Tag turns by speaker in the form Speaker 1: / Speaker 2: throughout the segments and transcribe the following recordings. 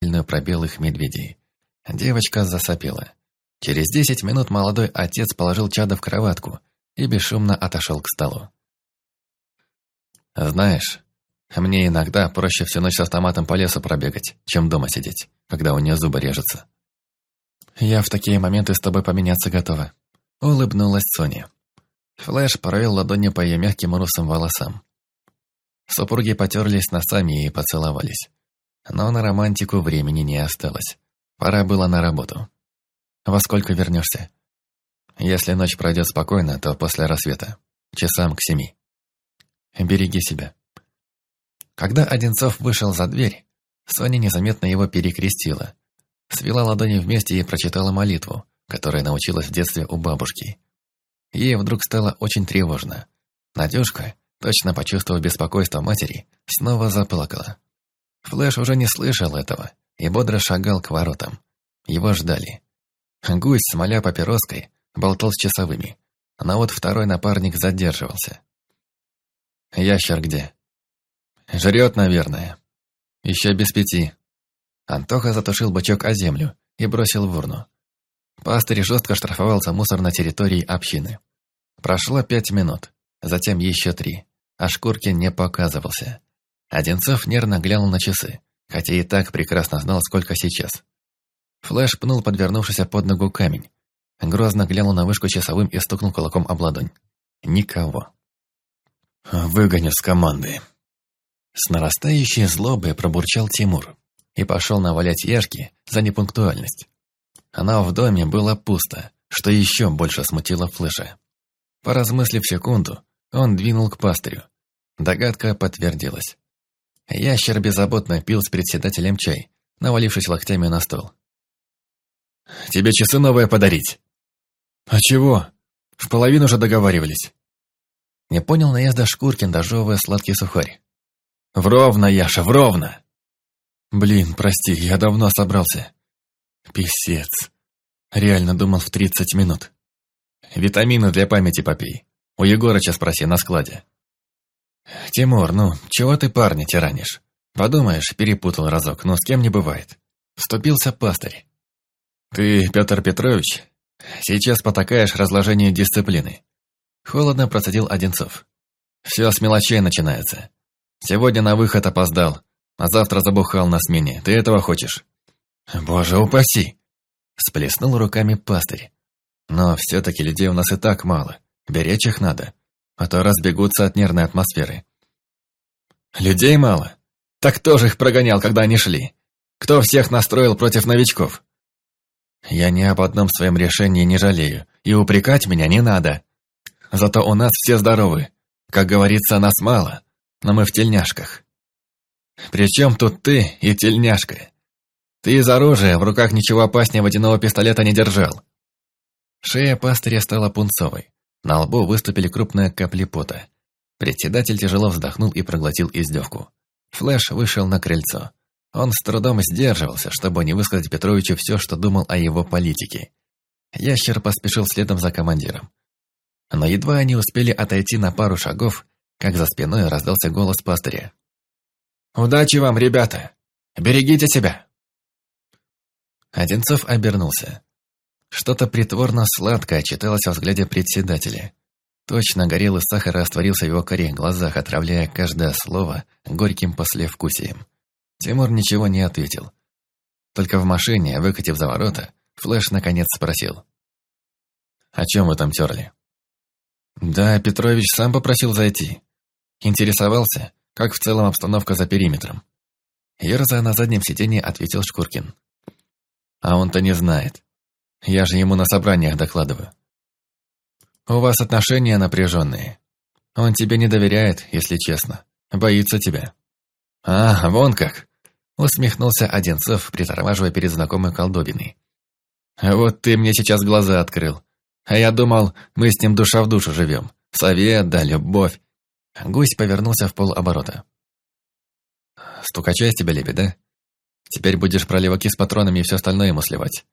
Speaker 1: про белых медведей. Девочка засопела. Через десять минут молодой отец положил чада в кроватку и бесшумно отошел к столу. «Знаешь, мне иногда проще всю ночь с автоматом по лесу пробегать, чем дома сидеть, когда у нее зубы режутся». «Я в такие моменты с тобой поменяться готова», — улыбнулась Соня. Флэш провел ладонью по ее мягким русым волосам. Супруги потерлись носами и поцеловались. Но на романтику времени не осталось. Пора было на работу. «Во сколько вернешься?» «Если ночь пройдет спокойно, то после рассвета. Часам к семи. Береги себя». Когда Одинцов вышел за дверь, Соня незаметно его перекрестила. Свела ладони вместе и прочитала молитву, которой научилась в детстве у бабушки. Ей вдруг стало очень тревожно. Надюшка, точно почувствовав беспокойство матери, снова заплакала. Флэш уже не слышал этого и бодро шагал к воротам. Его ждали. Гусь, смоля папироской, болтал с часовыми, но вот второй напарник задерживался. «Ящер где?» «Жрет, наверное. Еще без пяти». Антоха затушил бычок о землю и бросил в урну. Пастырь жестко штрафовал за мусор на территории общины. Прошло пять минут, затем еще три, а Шкуркин не показывался. Одинцов нервно глянул на часы, хотя и так прекрасно знал, сколько сейчас. Флэш пнул подвернувшийся под ногу камень. Грозно глянул на вышку часовым и стукнул кулаком об ладонь. Никого. «Выгоню с команды». С нарастающей злобой пробурчал Тимур и пошел навалять Яшки за непунктуальность. Она в доме была пусто, что еще больше смутило Флэша. Поразмыслив секунду, он двинул к пастырю. Догадка подтвердилась. Ящер беззаботно пил с председателем чай, навалившись локтями на стол. «Тебе часы новые подарить?» «А чего? В половину же договаривались». Не понял наезда Шкуркин, дожевывая сладкий сухарь. «Вровно, Яша, вровно!» «Блин, прости, я давно собрался». «Писец. Реально думал в тридцать минут». «Витамины для памяти попей. У Егорыча спроси на складе». «Тимур, ну, чего ты парня тиранишь? Подумаешь, перепутал разок, но с кем не бывает». Вступился пастырь. «Ты, Петр Петрович, сейчас потакаешь разложению дисциплины». Холодно процедил Одинцов. «Все с мелочей начинается. Сегодня на выход опоздал, а завтра забухал на смене. Ты этого хочешь?» «Боже упаси!» Сплеснул руками пастырь. «Но все-таки людей у нас и так мало. Беречь их надо а то разбегутся от нервной атмосферы. Людей мало. Так кто же их прогонял, когда они шли? Кто всех настроил против новичков? Я ни об одном своем решении не жалею, и упрекать меня не надо. Зато у нас все здоровы. Как говорится, нас мало, но мы в тельняшках. Причем тут ты и тельняшка? Ты из оружия в руках ничего опаснее водяного пистолета не держал. Шея пастыря стала пунцовой. На лбу выступили крупные капли пота. Председатель тяжело вздохнул и проглотил издевку. Флэш вышел на крыльцо. Он с трудом сдерживался, чтобы не высказать Петровичу все, что думал о его политике. Ящер поспешил следом за командиром. Но едва они успели отойти на пару шагов, как за спиной раздался голос пастыря. «Удачи вам, ребята! Берегите себя!» Одинцов обернулся. Что-то притворно сладкое читалось во взгляде председателя. Точно горелый сахар растворился в его коре глазах, отравляя каждое слово горьким послевкусием. Тимур ничего не ответил. Только в машине, выкатив за ворота, Флэш наконец спросил. «О чем вы там терли?» «Да, Петрович сам попросил зайти. Интересовался, как в целом обстановка за периметром». Ерзая на заднем сиденье, ответил Шкуркин. «А он-то не знает. Я же ему на собраниях докладываю. У вас отношения напряженные. Он тебе не доверяет, если честно. Боится тебя. А, вон как. Усмехнулся Одинцов, притормаживая перед знакомой колдобиной. Вот ты мне сейчас глаза открыл. А я думал, мы с ним душа в душу живем. Совет да любовь. Гусь повернулся в полоборота. Стукача из тебя лепит, да? Теперь будешь проливаки с патронами и все остальное ему сливать.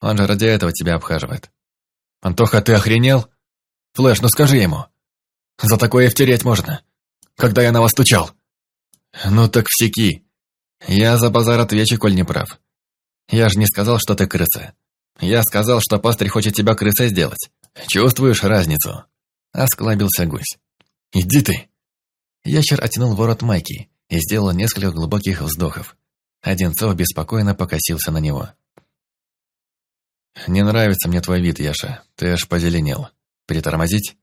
Speaker 1: Он же ради этого тебя обхаживает. Антоха, ты охренел? Флэш, ну скажи ему. За такое втереть можно. Когда я на вас стучал. Ну так всеки. «Я за базар отвечу, коль не прав. Я же не сказал, что ты крыса. Я сказал, что пастырь хочет тебя крысой сделать. Чувствуешь разницу?» Осклабился гусь. «Иди ты!» Ящер оттянул ворот майки и сделал несколько глубоких вздохов. Одинцов беспокойно покосился на него. «Не нравится мне твой вид, Яша. Ты аж позеленел. Притормозить?»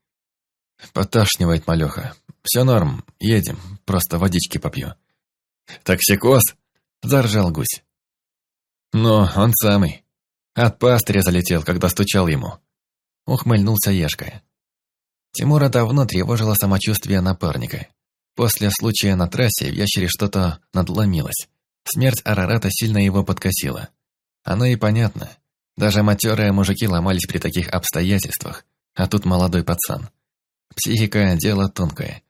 Speaker 1: «Поташнивает малеха. Все норм. Едем. Просто водички попью». «Токсикоз?» – заржал гусь. «Ну, он самый. От пастыря залетел, когда стучал ему». Ухмыльнулся Ешка. Тимура давно тревожило самочувствие напарника. После случая на трассе в ящере что-то надломилось. Смерть Арарата сильно его подкосила. Оно и понятно. Даже матерые мужики ломались при таких обстоятельствах, а тут молодой пацан. Психика – дело тонкое.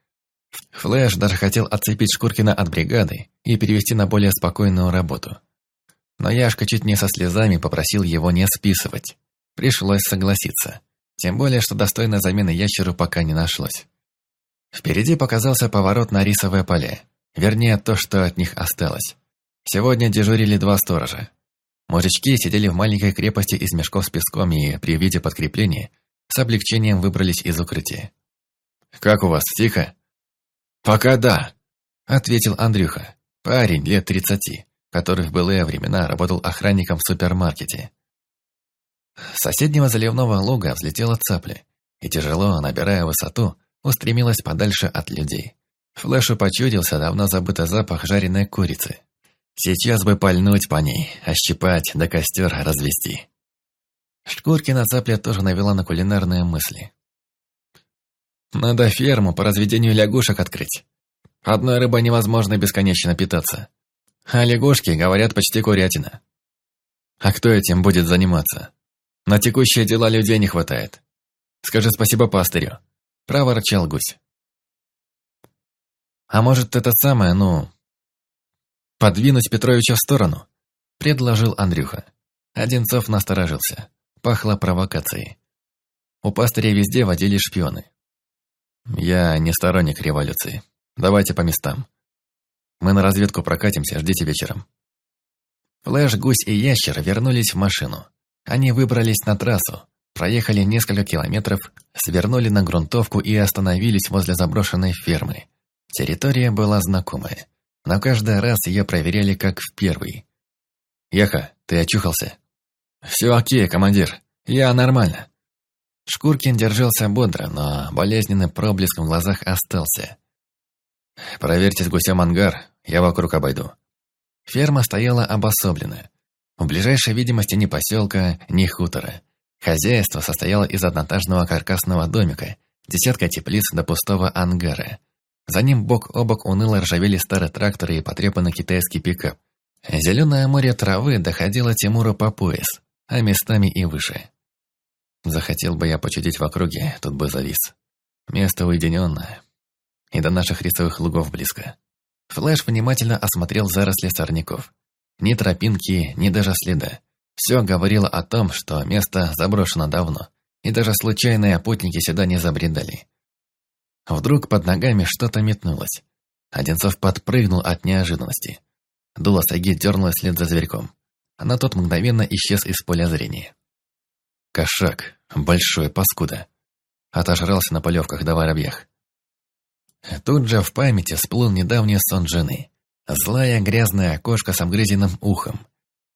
Speaker 1: Флэш даже хотел отцепить Шкуркина от бригады и перевести на более спокойную работу. Но Яшка чуть не со слезами попросил его не списывать. Пришлось согласиться. Тем более, что достойной замены ящеру пока не нашлось. Впереди показался поворот на рисовое поле. Вернее, то, что от них осталось. Сегодня дежурили два сторожа. Мужички сидели в маленькой крепости из мешков с песком и, при виде подкрепления, с облегчением выбрались из укрытия. «Как у вас, тихо?» «Пока да», — ответил Андрюха, парень лет тридцати, который в былые времена работал охранником в супермаркете. С соседнего заливного луга взлетела цапля и, тяжело набирая высоту, устремилась подальше от людей. Флэшу почудился давно забытый запах жареной курицы. Сейчас бы пальнуть по ней, ощипать, да костер развести. Шкуркина цапля тоже навела на кулинарные мысли. Надо ферму по разведению лягушек открыть. Одной рыбой невозможно бесконечно питаться. А лягушки, говорят, почти курятина. А кто этим будет заниматься? На текущие дела людей не хватает. Скажи спасибо пастырю. Проворчал гусь. А может, это самое, ну... Подвинуть Петровича в сторону? Предложил Андрюха. Одинцов насторожился. Пахло провокацией. У пастыря везде водили шпионы. Я не сторонник революции. Давайте по местам. Мы на разведку прокатимся, ждите вечером. Флэш, гусь и ящер вернулись в машину. Они выбрались на трассу, проехали несколько километров, свернули на грунтовку и остановились возле заброшенной фермы. Территория была знакомая, но каждый раз ее проверяли как в первый. «Яха, ты очухался?» «Все окей, командир. Я нормально». Шкуркин держался бодро, но болезненный проблеск в глазах остался. «Проверьте с гусем ангар, я вокруг обойду». Ферма стояла обособленная. В ближайшей видимости ни поселка, ни хутора. Хозяйство состояло из однотажного каркасного домика, десятка теплиц до пустого ангара. За ним бок о бок уныло ржавели старые тракторы и потрепанный китайский пикап. Зеленое море травы доходило Тимуру по пояс, а местами и выше. Захотел бы я почудить в округе, тут бы завис. Место уединенное. И до наших рисовых лугов близко. Флэш внимательно осмотрел заросли сорняков. Ни тропинки, ни даже следа. Все говорило о том, что место заброшено давно, и даже случайные путники сюда не забредали. Вдруг под ногами что-то метнулось. Одинцов подпрыгнул от неожиданности. Дуло саги дернулось вслед за зверьком. А на тот мгновенно исчез из поля зрения. Кошак, большой паскуда. Отожрался на полевках до воробьях. Тут же в памяти всплыл недавний сон жены. Злая грязная кошка с обгрызенным ухом.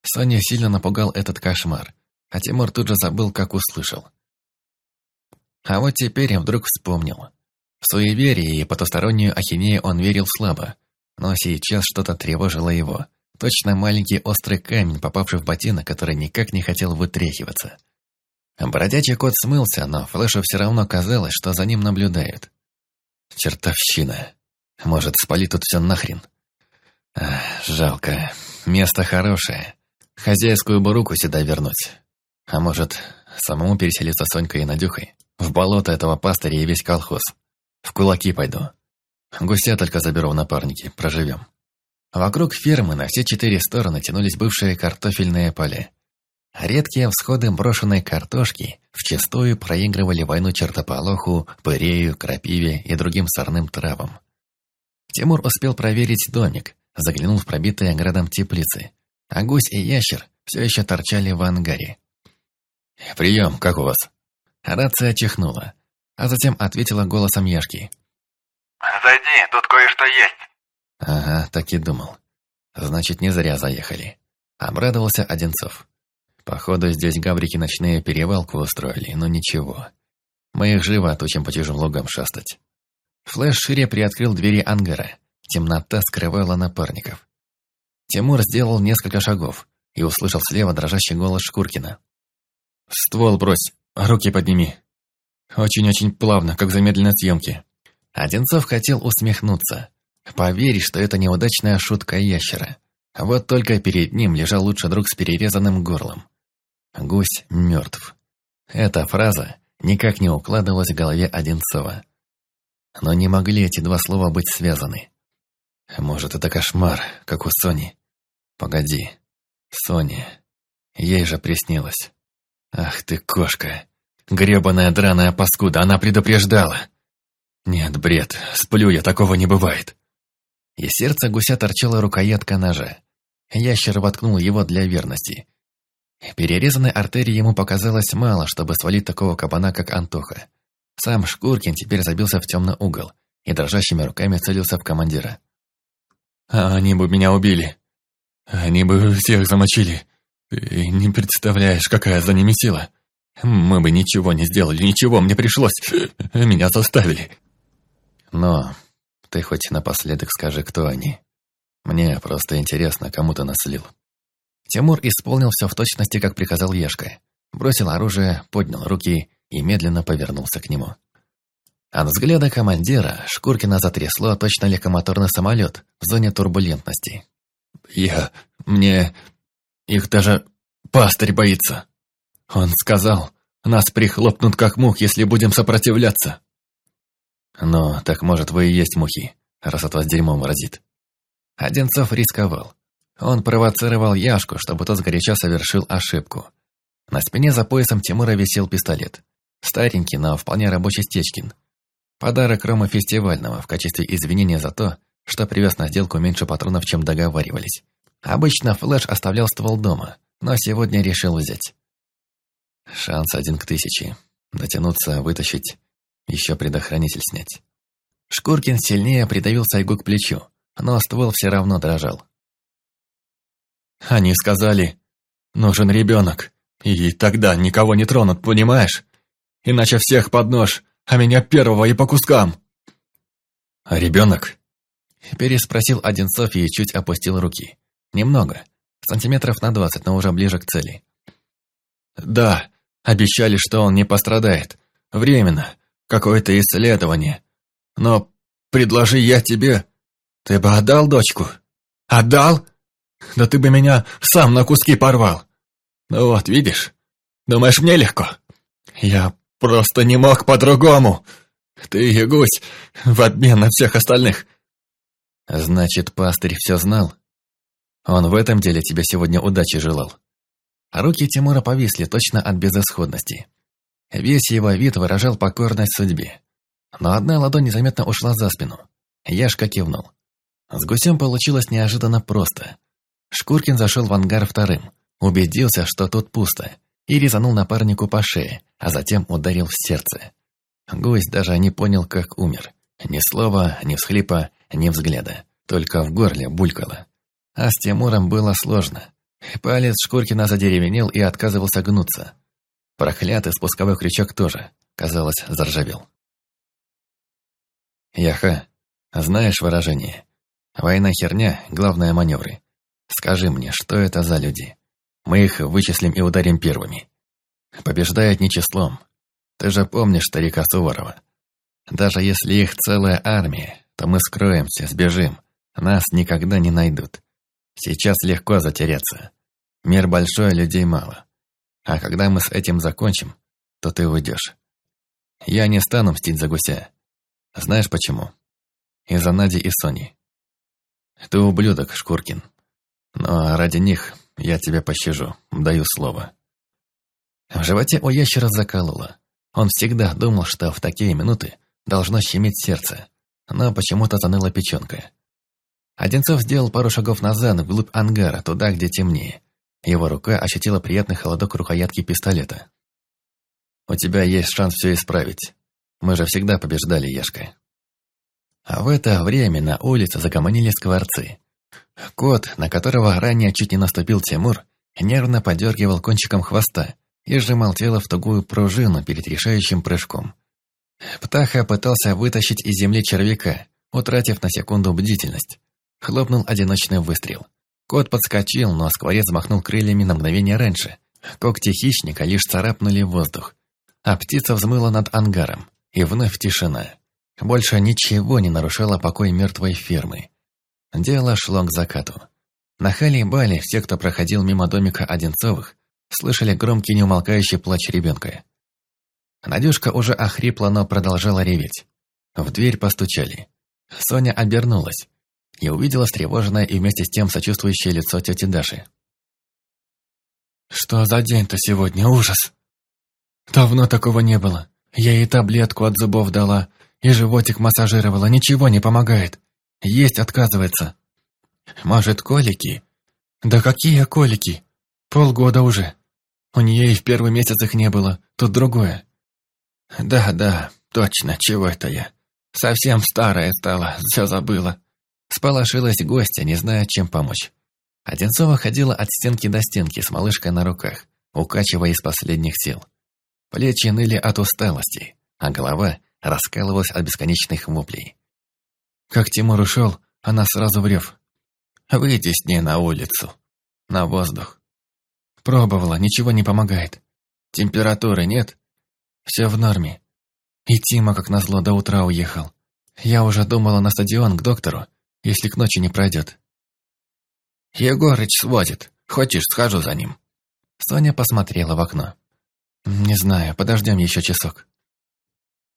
Speaker 1: Соню сильно напугал этот кошмар, а Тимур тут же забыл, как услышал. А вот теперь вдруг вспомнил. В суеверие и потустороннюю ахинею он верил слабо, но сейчас что-то тревожило его. Точно маленький острый камень, попавший в ботинок, который никак не хотел вытряхиваться. Бродячий кот смылся, но Флэшу все равно казалось, что за ним наблюдают. Чертовщина. Может, спали тут все нахрен? Ах, жалко. Место хорошее. Хозяйскую бы руку сюда вернуть. А может, самому переселиться с Сонькой и Надюхой? В болото этого пастыря и весь колхоз. В кулаки пойду. Гуся только заберу в напарники, проживем. Вокруг фермы на все четыре стороны тянулись бывшие картофельные поля. Редкие всходы брошенной картошки вчастую проигрывали войну чертополоху, пырею, крапиве и другим сорным травам. Тимур успел проверить домик, заглянул в пробитые градом теплицы, а гусь и ящер все еще торчали в ангаре. «Прием, как у вас?» Рация чихнула, а затем ответила голосом Яшки.
Speaker 2: «Зайди, тут кое-что есть».
Speaker 1: Ага, так и думал. Значит, не зря заехали. Обрадовался Одинцов. Походу, здесь гаврики ночные перевалку устроили, но ничего. Мы их живо отучим по чужим лугам шастать. Флэш шире приоткрыл двери ангара. Темнота скрывала напарников. Тимур сделал несколько шагов и услышал слева дрожащий голос Шкуркина. «Ствол брось, руки подними». Очень-очень плавно, как в замедленной съемке. Одинцов хотел усмехнуться. Поверь, что это неудачная шутка ящера. Вот только перед ним лежал лучший друг с перерезанным горлом. Гусь мертв. Эта фраза никак не укладывалась в голове Одинцова. Но не могли эти два слова быть связаны. Может, это кошмар, как у Сони. Погоди. Соня. Ей же приснилось. Ах ты, кошка. Гребаная драная паскуда, она предупреждала. Нет, бред, сплю я, такого не бывает. И сердце гуся торчала рукоятка ножа. Ящер воткнул его для верности. Перерезанной артерии ему показалось мало, чтобы свалить такого кабана, как Антоха. Сам Шкуркин теперь забился в темный угол и дрожащими руками целился в командира. «А они бы меня убили. Они бы всех замочили. Ты не представляешь, какая за ними сила. Мы бы ничего не сделали, ничего, мне пришлось. Меня заставили». «Но ты хоть напоследок скажи, кто они. Мне просто интересно, кому ты наслил». Тимур исполнил все в точности, как приказал Ешка. Бросил оружие, поднял руки и медленно повернулся к нему. От взгляда командира Шкуркина затрясло точно легкомоторный самолет в зоне турбулентности. «Я... мне... их даже пастырь боится. Он сказал, нас прихлопнут как мух, если будем сопротивляться». «Ну, так может вы и есть мухи, раз от вас дерьмом разит». Одинцов рисковал. Он провоцировал Яшку, чтобы тот сгоряча совершил ошибку. На спине за поясом Тимура висел пистолет. Старенький, но вполне рабочий Стечкин. Подарок Рома фестивального в качестве извинения за то, что привез на сделку меньше патронов, чем договаривались. Обычно Флэш оставлял ствол дома, но сегодня решил взять. Шанс один к тысяче. Дотянуться, вытащить, еще предохранитель снять. Шкуркин сильнее придавил Сайгу к плечу, но ствол все равно дрожал. Они сказали, нужен ребенок, и тогда никого не тронут, понимаешь? Иначе всех под нож, а меня первого и по кускам. А ребенок? Переспросил Одинцов и чуть опустил руки. Немного, сантиметров на двадцать, но уже ближе к цели. Да, обещали, что он не пострадает. Временно, какое-то исследование. Но предложи я тебе, ты бы отдал дочку? Отдал? Да ты бы меня сам на куски порвал. Ну вот, видишь? Думаешь, мне легко? Я просто не мог по-другому. Ты гусь в обмен на всех остальных. Значит, пастырь все знал? Он в этом деле тебе сегодня удачи желал. Руки Тимура повисли точно от безысходности. Весь его вид выражал покорность судьбе. Но одна ладонь незаметно ушла за спину. Яшка кивнул. С гусем получилось неожиданно просто. Шкуркин зашел в ангар вторым, убедился, что тут пусто, и резанул напарнику по шее, а затем ударил в сердце. Гусь даже не понял, как умер. Ни слова, ни всхлипа, ни взгляда. Только в горле булькало. А с Тимуром было сложно. Палец Шкуркина задеревенел и отказывался гнуться. Проклятый спусковой крючок тоже, казалось, заржавел. Яха, знаешь выражение? Война херня, главное маневры. Скажи мне, что это за люди? Мы их вычислим и ударим первыми. Побеждают не числом. Ты же помнишь старика Суворова. Даже если их целая армия, то мы скроемся, сбежим. Нас никогда не найдут. Сейчас легко затеряться. Мир большой, а людей мало. А когда мы с этим закончим, то ты уйдешь. Я не стану мстить за гуся. Знаешь почему? Из-за Нади и Сони. Ты ублюдок, Шкуркин. Но ради них я тебя пощажу, даю слово. В животе у ящера закололо. Он всегда думал, что в такие минуты должно щемить сердце, но почему-то заныла печенка. Одинцов сделал пару шагов назад, вглубь ангара, туда, где темнее. Его рука ощутила приятный холодок рукоятки пистолета. «У тебя есть шанс все исправить. Мы же всегда побеждали, Ешка». А в это время на улице загомонили скворцы. Кот, на которого ранее чуть не наступил Тимур, нервно подергивал кончиком хвоста и сжимал тело в тугую пружину перед решающим прыжком. Птаха пытался вытащить из земли червяка, утратив на секунду бдительность. Хлопнул одиночный выстрел. Кот подскочил, но скворец махнул крыльями на мгновение раньше. Когти хищника лишь царапнули воздух. А птица взмыла над ангаром. И вновь тишина. Больше ничего не нарушало покой мертвой фермы. Дело шло к закату. На Хали и Бали все, кто проходил мимо домика Одинцовых, слышали громкий неумолкающий плач ребенка. Надюшка уже охрипла, но продолжала реветь. В дверь постучали. Соня обернулась и увидела встревоженное и вместе с тем сочувствующее лицо тети Даши. «Что за день-то сегодня? Ужас! Давно такого не было. Я ей таблетку от зубов дала, и животик массажировала, ничего не помогает. Есть отказывается. Может, колики? Да какие колики? Полгода уже. У нее и в первый месяц их не было, тут другое. Да, да, точно, чего это я? Совсем старая стала, все забыла. Сполошилась гостья, не зная, чем помочь. Одинцова ходила от стенки до стенки с малышкой на руках, укачивая из последних сил. Плечи ныли от усталости, а голова раскалывалась от бесконечных воплей. Как Тимур ушел, она сразу врев. «Выйди с ней на улицу, на воздух». Пробовала, ничего не помогает. Температуры нет, все в норме. И Тима, как назло, до утра уехал. Я уже думала на стадион к доктору, если к ночи не пройдет. «Егорыч сводит. Хочешь, схожу за ним?» Соня посмотрела в окно. «Не знаю, подождем еще часок».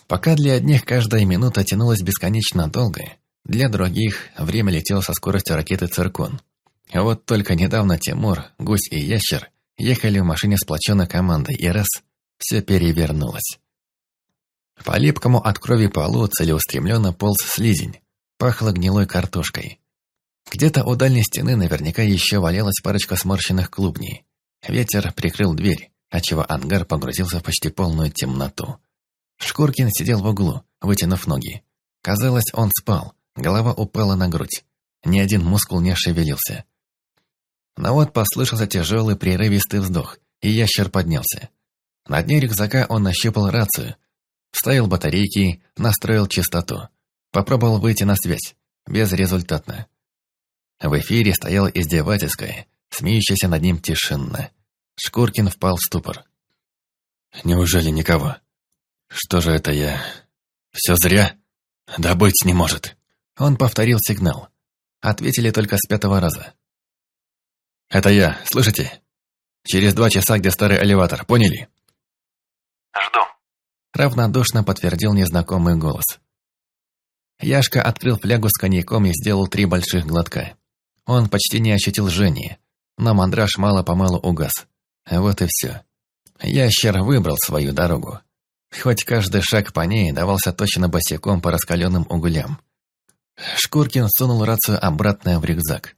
Speaker 1: Пока для одних каждая минута тянулась бесконечно долго, для других время летело со скоростью ракеты «Циркон». Вот только недавно Тимур, Гусь и Ящер ехали в машине сплоченной командой, и раз – все перевернулось. По липкому от крови полу целеустремленно полз слизень, пахло гнилой картошкой. Где-то у дальней стены наверняка еще валялась парочка сморщенных клубней. Ветер прикрыл дверь, отчего ангар погрузился в почти полную темноту. Шкуркин сидел в углу, вытянув ноги. Казалось, он спал, голова упала на грудь. Ни один мускул не шевелился. Но вот послышался тяжелый прерывистый вздох, и ящер поднялся. На дне рюкзака он нащупал рацию, вставил батарейки, настроил частоту. Попробовал выйти на связь. Безрезультатно. В эфире стояла издевательская, смеющаяся над ним тишина. Шкуркин впал в ступор. «Неужели никого?» Что же это я? Все зря? Да быть не может. Он повторил сигнал. Ответили только с пятого раза. Это я, слышите? Через два часа, где старый элеватор, поняли?
Speaker 2: Жду.
Speaker 1: Равнодушно подтвердил незнакомый голос. Яшка открыл флягу с коньяком и сделал три больших глотка. Он почти не ощутил жжения, но мандраж мало-помалу угас. Вот и все. Ящер выбрал свою дорогу. Хоть каждый шаг по ней давался точно босиком по раскаленным углям. Шкуркин сунул рацию обратно в рюкзак.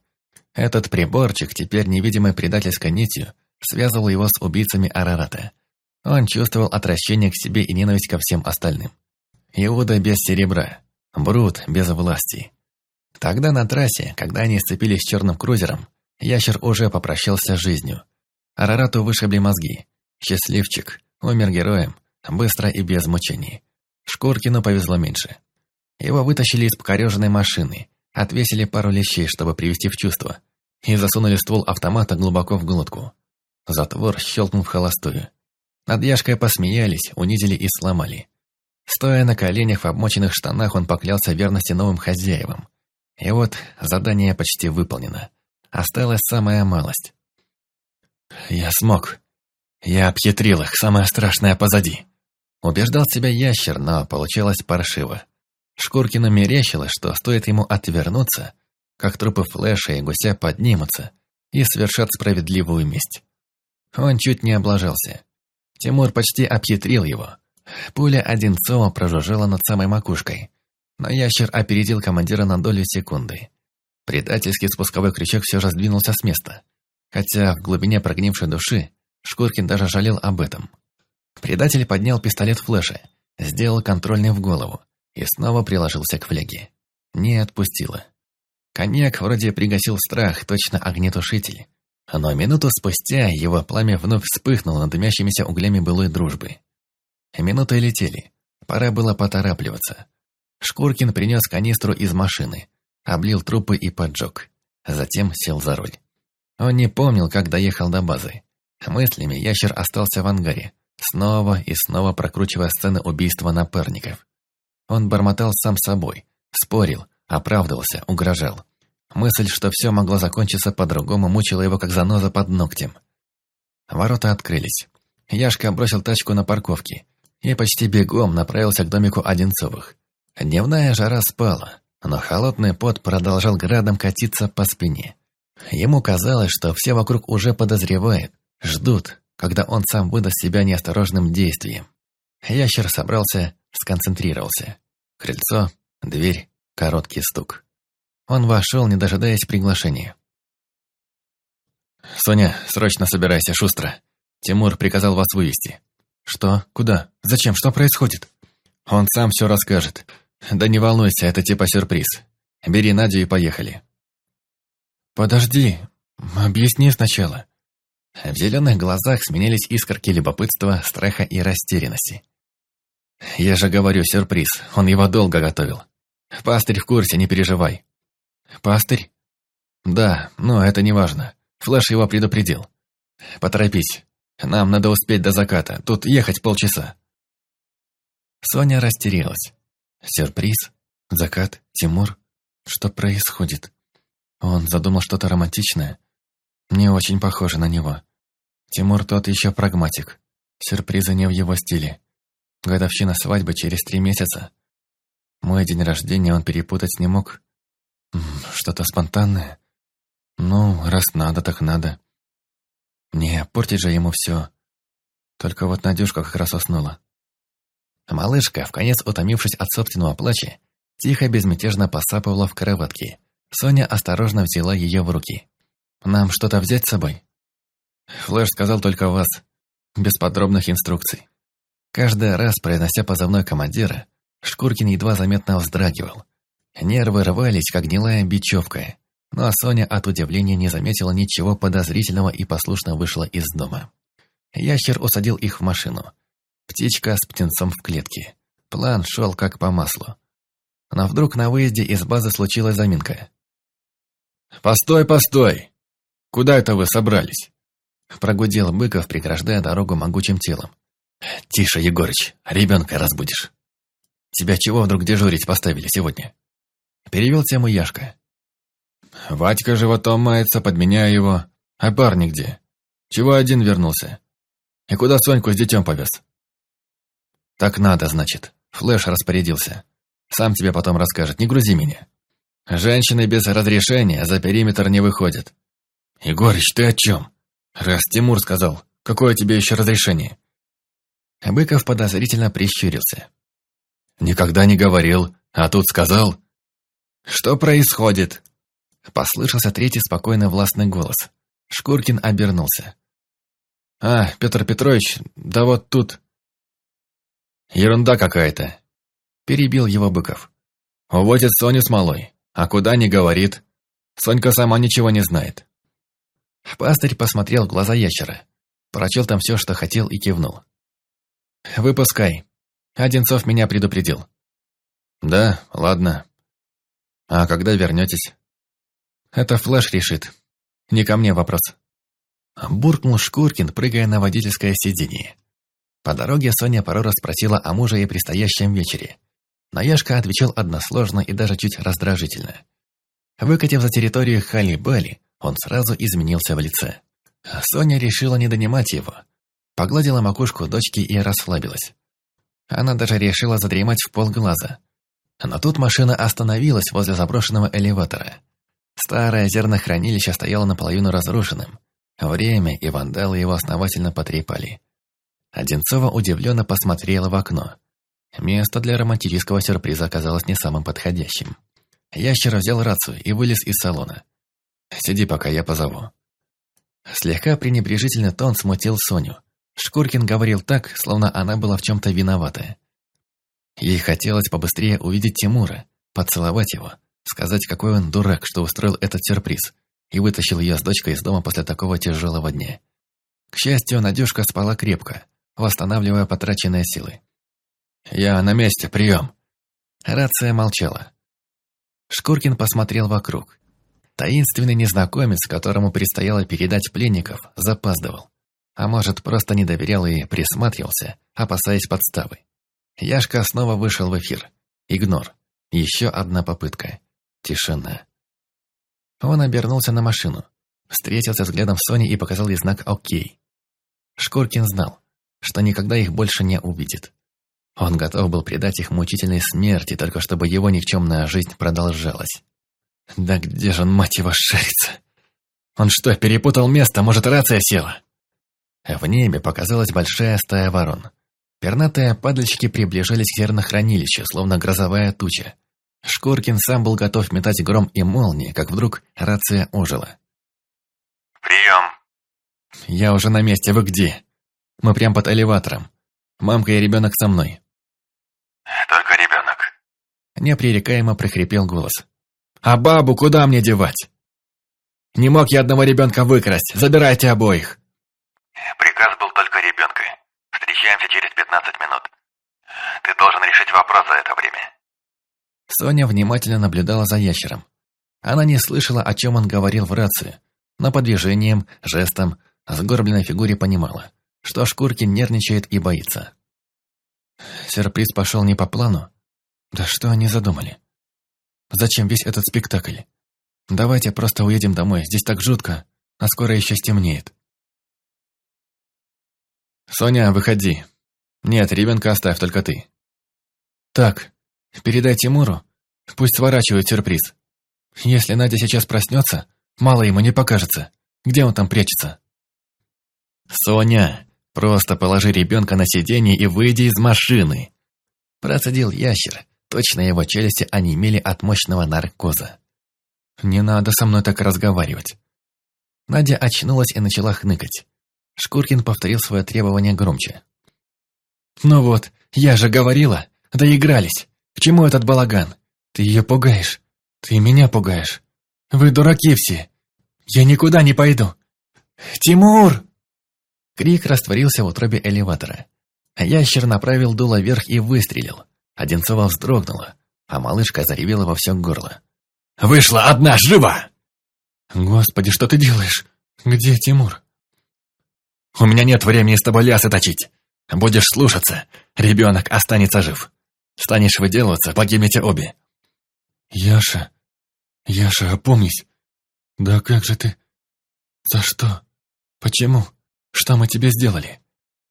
Speaker 1: Этот приборчик, теперь невидимой предательской нитью, связывал его с убийцами Арарата. Он чувствовал отвращение к себе и ненависть ко всем остальным. Иуда без серебра, Брут без власти. Тогда на трассе, когда они сцепились с черным крузером, ящер уже попрощался с жизнью. Арарату вышибли мозги. Счастливчик, умер героем, Быстро и без мучений. Шкуркину повезло меньше. Его вытащили из покореженной машины, отвесили пару лещей, чтобы привести в чувство, и засунули ствол автомата глубоко в глотку. Затвор щелкнул в холостую. Над Яшкой посмеялись, унизили и сломали. Стоя на коленях в обмоченных штанах, он поклялся верности новым хозяевам. И вот задание почти выполнено. Осталась самая малость. «Я смог. Я обхитрил их, самое страшное позади», Убеждал себя ящер, но получилось паршиво. Шкуркину мерещилось, что стоит ему отвернуться, как трупы Флэша и Гуся поднимутся и совершат справедливую месть. Он чуть не облажался. Тимур почти обхитрил его. Пуля Одинцова прожужжала над самой макушкой, но ящер опередил командира на долю секунды. Предательский спусковой крючок все же сдвинулся с места. Хотя в глубине прогнившей души Шкуркин даже жалел об этом. Предатель поднял пистолет флеша, сделал контрольный в голову и снова приложился к фляге. Не отпустила. Коньяк вроде пригасил страх, точно огнетушитель. Но минуту спустя его пламя вновь вспыхнуло над дымящимися углями былой дружбы. Минуты летели. Пора было поторапливаться. Шкуркин принес канистру из машины, облил трупы и поджег. Затем сел за руль. Он не помнил, как доехал до базы. Мыслями ящер остался в ангаре, снова и снова прокручивая сцены убийства напарников. Он бормотал сам собой, спорил, оправдывался, угрожал. Мысль, что все могло закончиться по-другому, мучила его, как заноза под ногтем. Ворота открылись. Яшка бросил тачку на парковке и почти бегом направился к домику Одинцовых. Дневная жара спала, но холодный пот продолжал градом катиться по спине. Ему казалось, что все вокруг уже подозревают, ждут, когда он сам выдаст себя неосторожным действием. Ящер собрался, сконцентрировался. Крыльцо, дверь, короткий стук. Он вошел, не дожидаясь приглашения. «Соня, срочно собирайся, шустро. Тимур приказал вас вывести». «Что? Куда? Зачем? Что происходит?» «Он сам все расскажет. Да не волнуйся, это типа сюрприз. Бери Надю и поехали». «Подожди, объясни сначала». В зеленых глазах сменились искорки любопытства, страха и растерянности. «Я же говорю, сюрприз. Он его долго готовил. Пастырь в курсе, не переживай». «Пастырь?» «Да, но это не важно. Флэш его предупредил. Поторопись. Нам надо успеть до заката. Тут ехать полчаса». Соня растерялась. «Сюрприз? Закат? Тимур? Что происходит?» Он задумал что-то романтичное. Не очень похоже на него. Тимур тот еще прагматик. Сюрпризы не в его стиле. Годовщина свадьбы через три месяца. Мой день рождения он перепутать не мог. Что-то спонтанное. Ну, раз надо, так надо. Не, портить же ему все. Только вот Надюшка как раз уснула. Малышка, в конец утомившись от собственного плача, тихо безмятежно посапывала в кроватке, Соня осторожно взяла ее в руки. «Нам что-то взять с собой?» Флэш сказал только вас, без подробных инструкций. Каждый раз, произнося позывной командира, Шкуркин едва заметно вздрагивал. Нервы рвались, как гнилая бечевка, но Соня от удивления не заметила ничего подозрительного и послушно вышла из дома. Ящер усадил их в машину. Птичка с птенцом в клетке. План шел как по маслу. Но вдруг на выезде из базы случилась заминка. «Постой, постой! Куда это вы собрались?» Прогудел Быков, преграждая дорогу могучим телом. «Тише, Егорыч, ребенка разбудишь. Тебя чего вдруг дежурить поставили сегодня?» Перевел тему Яшка. «Вадька животом мается, подменяя его. А парни где? Чего один вернулся? И куда Соньку с детем повез?» «Так надо, значит. Флэш распорядился. Сам тебе потом расскажет, не грузи меня». Женщины без разрешения за периметр не выходят. Егорыч, ты о чем? Раз Тимур сказал, какое тебе еще разрешение? Быков подозрительно прищурился. Никогда не говорил, а тут сказал. Что происходит? Послышался третий спокойно властный голос. Шкуркин обернулся. «А, Петр Петрович, да вот тут...» «Ерунда какая-то», — перебил его Быков. «Уводит Соню с малой. А куда не говорит. Сонька сама ничего не знает. Пастырь посмотрел в глаза ящера. Прочел там все, что хотел, и кивнул. «Выпускай. Одинцов меня предупредил». «Да, ладно. А когда вернетесь?» «Это Флэш решит. Не ко мне вопрос». Буркнул Шкуркин, прыгая на водительское сиденье. По дороге Соня пару раз спросила о муже и предстоящем вечере. Но Яшка отвечал односложно и даже чуть раздражительно. Выкатив за территорию Хали-Бали, он сразу изменился в лице. Соня решила не донимать его. Погладила макушку дочки и расслабилась. Она даже решила задремать в полглаза. Но тут машина остановилась возле заброшенного элеватора. Старое зернохранилище стояло наполовину разрушенным. Время и вандалы его основательно потрепали. Одинцова удивленно посмотрела в окно. Место для романтического сюрприза оказалось не самым подходящим. Ящер взял рацию и вылез из салона. «Сиди, пока я позову». Слегка пренебрежительный тон смутил Соню. Шкуркин говорил так, словно она была в чем-то виновата. Ей хотелось побыстрее увидеть Тимура, поцеловать его, сказать, какой он дурак, что устроил этот сюрприз, и вытащил ее с дочкой из дома после такого тяжелого дня. К счастью, Надюшка спала крепко, восстанавливая потраченные силы. «Я на месте, прием!» Рация молчала. Шкуркин посмотрел вокруг. Таинственный незнакомец, которому предстояло передать пленников, запаздывал. А может, просто не доверял и присматривался, опасаясь подставы. Яшка снова вышел в эфир. Игнор. Еще одна попытка. Тишина. Он обернулся на машину, встретился взглядом с Соней и показал ей знак «Окей». Шкуркин знал, что никогда их больше не увидит. Он готов был предать их мучительной смерти, только чтобы его никчемная жизнь продолжалась. Да где же он, мать его, шарится? Он что, перепутал место? Может, рация села? В небе показалась большая стая ворон. Пернатые падальщики приближались к зернохранилищу, словно грозовая туча. Шкуркин сам был готов метать гром и молнии, как вдруг рация ожила.
Speaker 2: «Прием!»
Speaker 1: «Я уже на месте, вы где?» «Мы прям под элеватором. Мамка и ребенок со мной».
Speaker 2: «Только ребенок».
Speaker 1: Непререкаемо прохрипел голос. «А бабу куда мне девать?» «Не мог я одного ребенка выкрасть. Забирайте обоих».
Speaker 2: «Приказ был только ребенка. Встречаемся через 15 минут. Ты должен решить вопрос за это время».
Speaker 1: Соня внимательно наблюдала за ящером. Она не слышала, о чем он говорил в рации, но по движениям, жестам, сгорбленной фигуре понимала, что Шкуркин нервничает и боится. Сюрприз пошел не по плану. Да что они задумали? Зачем весь этот спектакль? Давайте просто уедем домой, здесь так жутко, а скоро еще стемнеет. Соня, выходи. Нет, ребенка оставь, только ты. Так, Передай Тимуру, пусть сворачивает сюрприз. Если Надя сейчас проснется, мало ему не покажется. Где он там прячется? Соня, просто положи ребенка на сиденье и выйди из машины. Процедил ящер. Точно его челюсти онемели от мощного наркоза. Не надо со мной так разговаривать. Надя очнулась и начала хныкать. Шкуркин повторил свое требование громче. «Ну вот, я же говорила, доигрались. К чему этот балаган? Ты ее пугаешь. Ты меня пугаешь. Вы дураки все. Я никуда не пойду. Тимур!» Крик растворился в утробе элеватора. Ящер направил дуло вверх и выстрелил. Одинцова вздрогнула, а малышка заревела во все горло. «Вышла одна, жива!» «Господи, что ты делаешь? Где Тимур?» «У меня нет времени с тобой лясы точить. Будешь слушаться, ребенок останется жив. Станешь выделываться, погибнете обе. Яша, Яша, опомнись. Да как же ты? За что? Почему? Что мы тебе сделали?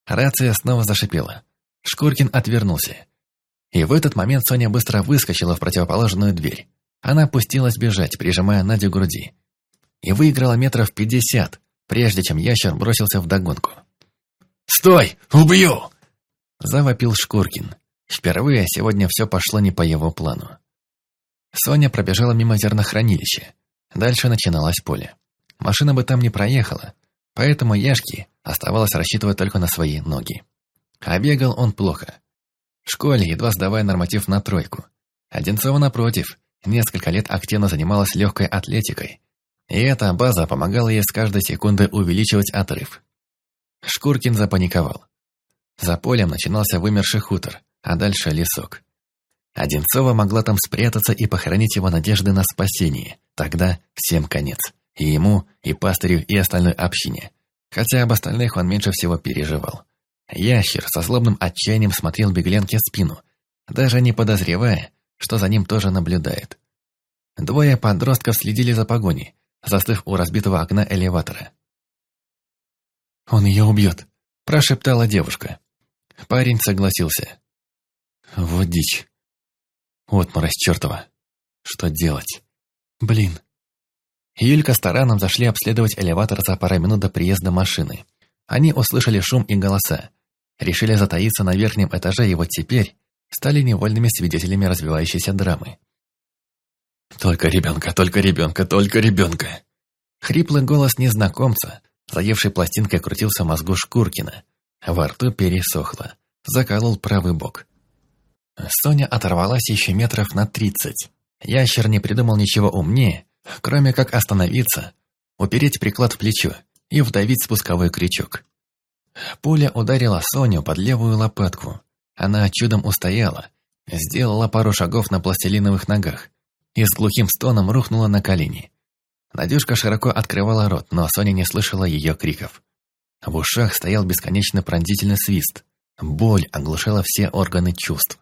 Speaker 1: Рация снова зашипела. Шкуркин отвернулся. И в этот момент Соня быстро выскочила в противоположную дверь. Она пустилась бежать, прижимая Надю к груди. И выиграла метров пятьдесят, прежде чем ящер бросился в догонку. «Стой! Убью!» Завопил Шкуркин. Впервые сегодня все пошло не по его плану. Соня пробежала мимо зернохранилища. Дальше начиналось поле. Машина бы там не проехала, поэтому Яшке оставалось рассчитывать только на свои ноги. А бегал он плохо. В школе, едва сдавая норматив на тройку. Одинцова, напротив, несколько лет активно занималась легкой атлетикой. И эта база помогала ей с каждой секунды увеличивать отрыв. Шкуркин запаниковал. За полем начинался вымерший хутор, а дальше лесок. Одинцова могла там спрятаться и похоронить его надежды на спасение. Тогда всем конец. И ему, и пастырю, и остальной общине. Хотя об остальных он меньше всего переживал. Ящер со злобным отчаянием смотрел бегленке в спину, даже не подозревая, что за ним тоже наблюдает. Двое подростков следили за погоней, застыв у разбитого окна элеватора. «Он ее убьет», – прошептала девушка. Парень согласился. Вот дичь. Вот мразь чертова. Что делать? Блин. Юлька с Тараном зашли обследовать элеватор за пару минут до приезда машины. Они услышали шум и голоса. Решили затаиться на верхнем этаже и вот теперь стали невольными свидетелями развивающейся драмы. Только ребенка, только ребенка, только ребенка. Хриплый голос незнакомца, заевший пластинкой крутился в мозгу Шкуркина. Во рту пересохло. Заколол правый бок. Соня оторвалась еще метров на тридцать. Ящер не придумал ничего умнее, кроме как остановиться, упереть приклад в плечо и вдавить спусковой крючок. Пуля ударила Соню под левую лопатку. Она чудом устояла, сделала пару шагов на пластилиновых ногах и с глухим стоном рухнула на колени. Надюшка широко открывала рот, но Соня не слышала ее криков. В ушах стоял бесконечно пронзительный свист. Боль оглушала все органы чувств.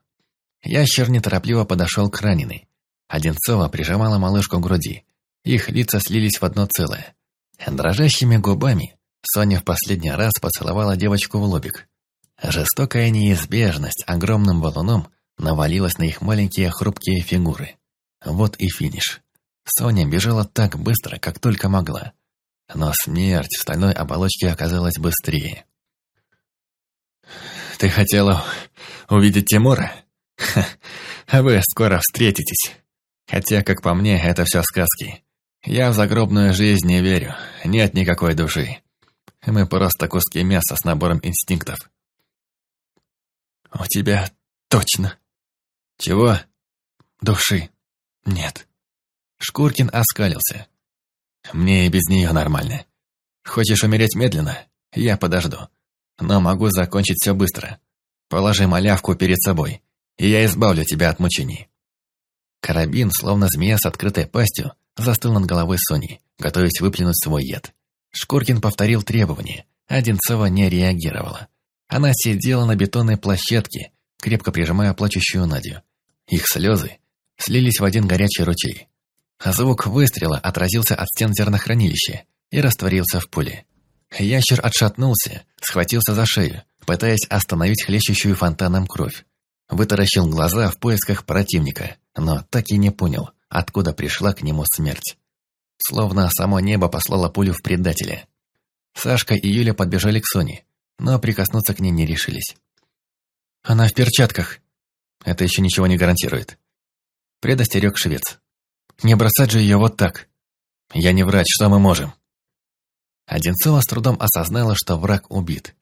Speaker 1: Ящер неторопливо подошел к раненой. Одинцова прижимала малышку к груди. Их лица слились в одно целое. Дрожащими губами Соня в последний раз поцеловала девочку в лобик. Жестокая неизбежность огромным валуном навалилась на их маленькие хрупкие фигуры. Вот и финиш. Соня бежала так быстро, как только могла. Но смерть в стальной оболочке оказалась быстрее. «Ты хотела увидеть Тимура? А вы скоро встретитесь. Хотя, как по мне, это все сказки. Я в загробную жизнь не верю, нет никакой души. Мы просто куски мяса с набором инстинктов». «У тебя точно». «Чего?» «Души. Нет». Шкуркин оскалился. «Мне и без нее нормально. Хочешь умереть медленно? Я подожду. Но могу закончить все быстро. Положи малявку перед собой, и я избавлю тебя от мучений». Карабин, словно змея с открытой пастью, застыл над головой Сони, готовясь выплюнуть свой яд. Шкуркин повторил требование. Одинцова не реагировала. Она сидела на бетонной площадке, крепко прижимая плачущую Надю. Их слезы слились в один горячий ручей. Звук выстрела отразился от стен зернохранилища и растворился в пуле. Ящер отшатнулся, схватился за шею, пытаясь остановить хлещущую фонтаном кровь. Вытаращил глаза в поисках противника, но так и не понял, откуда пришла к нему смерть. Словно само небо послало пулю в предателя. Сашка и Юля подбежали к Соне, но прикоснуться к ней не решились. «Она в перчатках!» «Это еще ничего не гарантирует», — предостерег швец. Не бросать же ее вот так. Я не врач, что мы можем? Одинцова с трудом осознала, что враг убит.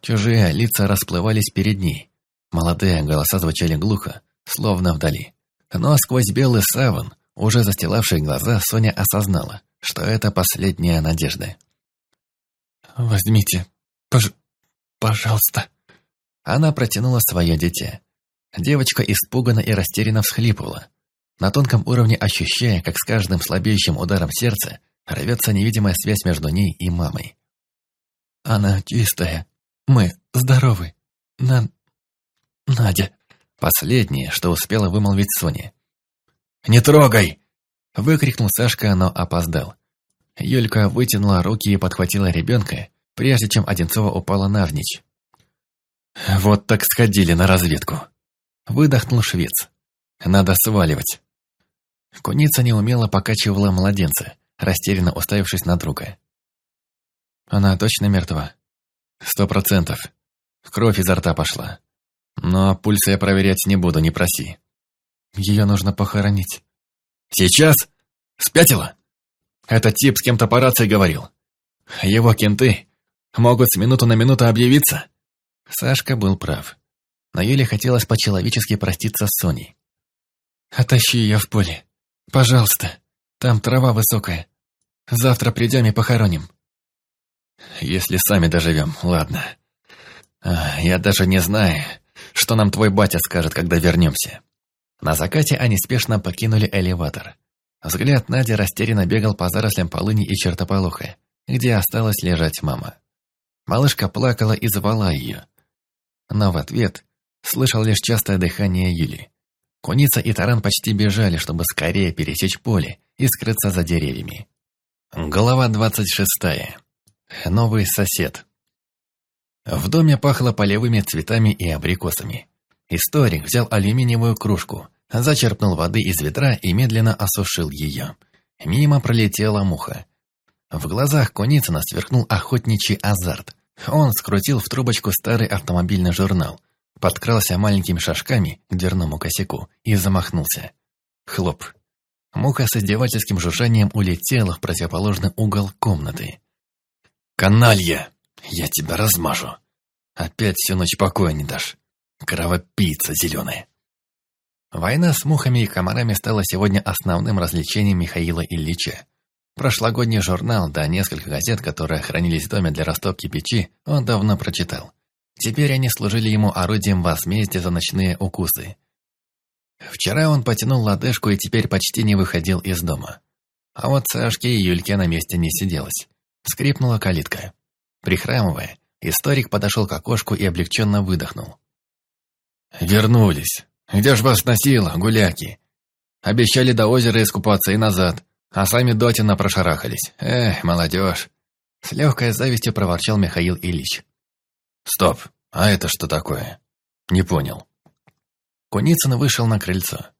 Speaker 1: Чужие лица расплывались перед ней. Молодые голоса звучали глухо, словно вдали. Но сквозь белый саван, уже застилавший глаза, Соня осознала, что это последняя надежда. «Возьмите, пож... пожалуйста». Она протянула свое дитя. Девочка испуганно и растерянно всхлипывала на тонком уровне ощущая, как с каждым слабеющим ударом сердца рвется невидимая связь между ней и мамой. «Она чистая. Мы здоровы. На... Надя». Последнее, что успела вымолвить Соня. «Не трогай!» Выкрикнул Сашка, но опоздал. Юлька вытянула руки и подхватила ребенка, прежде чем Одинцова упала навзничь. «Вот так сходили на разведку!» Выдохнул швец. «Надо сваливать!» Куница неумело покачивала младенца, растерянно уставившись на друга. Она точно мертва? Сто процентов. Кровь изо рта пошла. Но пульс я проверять не буду, не проси. Ее нужно похоронить. Сейчас? Спятила? Этот тип с кем-то по рации говорил. Его кенты могут с минуту на минуту объявиться. Сашка был прав. Но Юле хотелось по-человечески проститься с Соней. «Отащи ее в поле. Пожалуйста, там трава высокая. Завтра придем и похороним. Если сами доживем, ладно. А, я даже не знаю, что нам твой батя скажет, когда вернемся. На закате они спешно покинули элеватор. Взгляд Нади растерянно бегал по зарослям полыни и чертополоха, где осталась лежать мама. Малышка плакала и звала ее. Но в ответ слышал лишь частое дыхание Юли. Куница и таран почти бежали, чтобы скорее пересечь поле и скрыться за деревьями. Глава двадцать шестая. Новый сосед. В доме пахло полевыми цветами и абрикосами. Историк взял алюминиевую кружку, зачерпнул воды из ведра и медленно осушил ее. Мимо пролетела муха. В глазах Куницына сверкнул охотничий азарт. Он скрутил в трубочку старый автомобильный журнал, подкрался маленькими шажками к дверному косяку и замахнулся. Хлоп. Муха с издевательским жужжанием улетела в противоположный угол комнаты. «Каналья! Я тебя размажу! Опять всю ночь покоя не дашь! Кровопийца зеленая!» Война с мухами и комарами стала сегодня основным развлечением Михаила Ильича. Прошлогодний журнал, да несколько газет, которые хранились в доме для растопки печи, он давно прочитал. Теперь они служили ему орудием возмездия за ночные укусы. Вчера он потянул лодыжку и теперь почти не выходил из дома. А вот Сашке и Юльке на месте не сиделось. Скрипнула калитка. Прихрамывая, историк подошел к окошку и облегченно выдохнул. «Вернулись. Где ж вас носило, гуляки? Обещали до озера искупаться и назад, а сами дотина прошарахались. Эх, молодежь!» С легкой завистью проворчал Михаил Ильич. «Стоп, а это что такое?» «Не понял». Куницын вышел на крыльцо.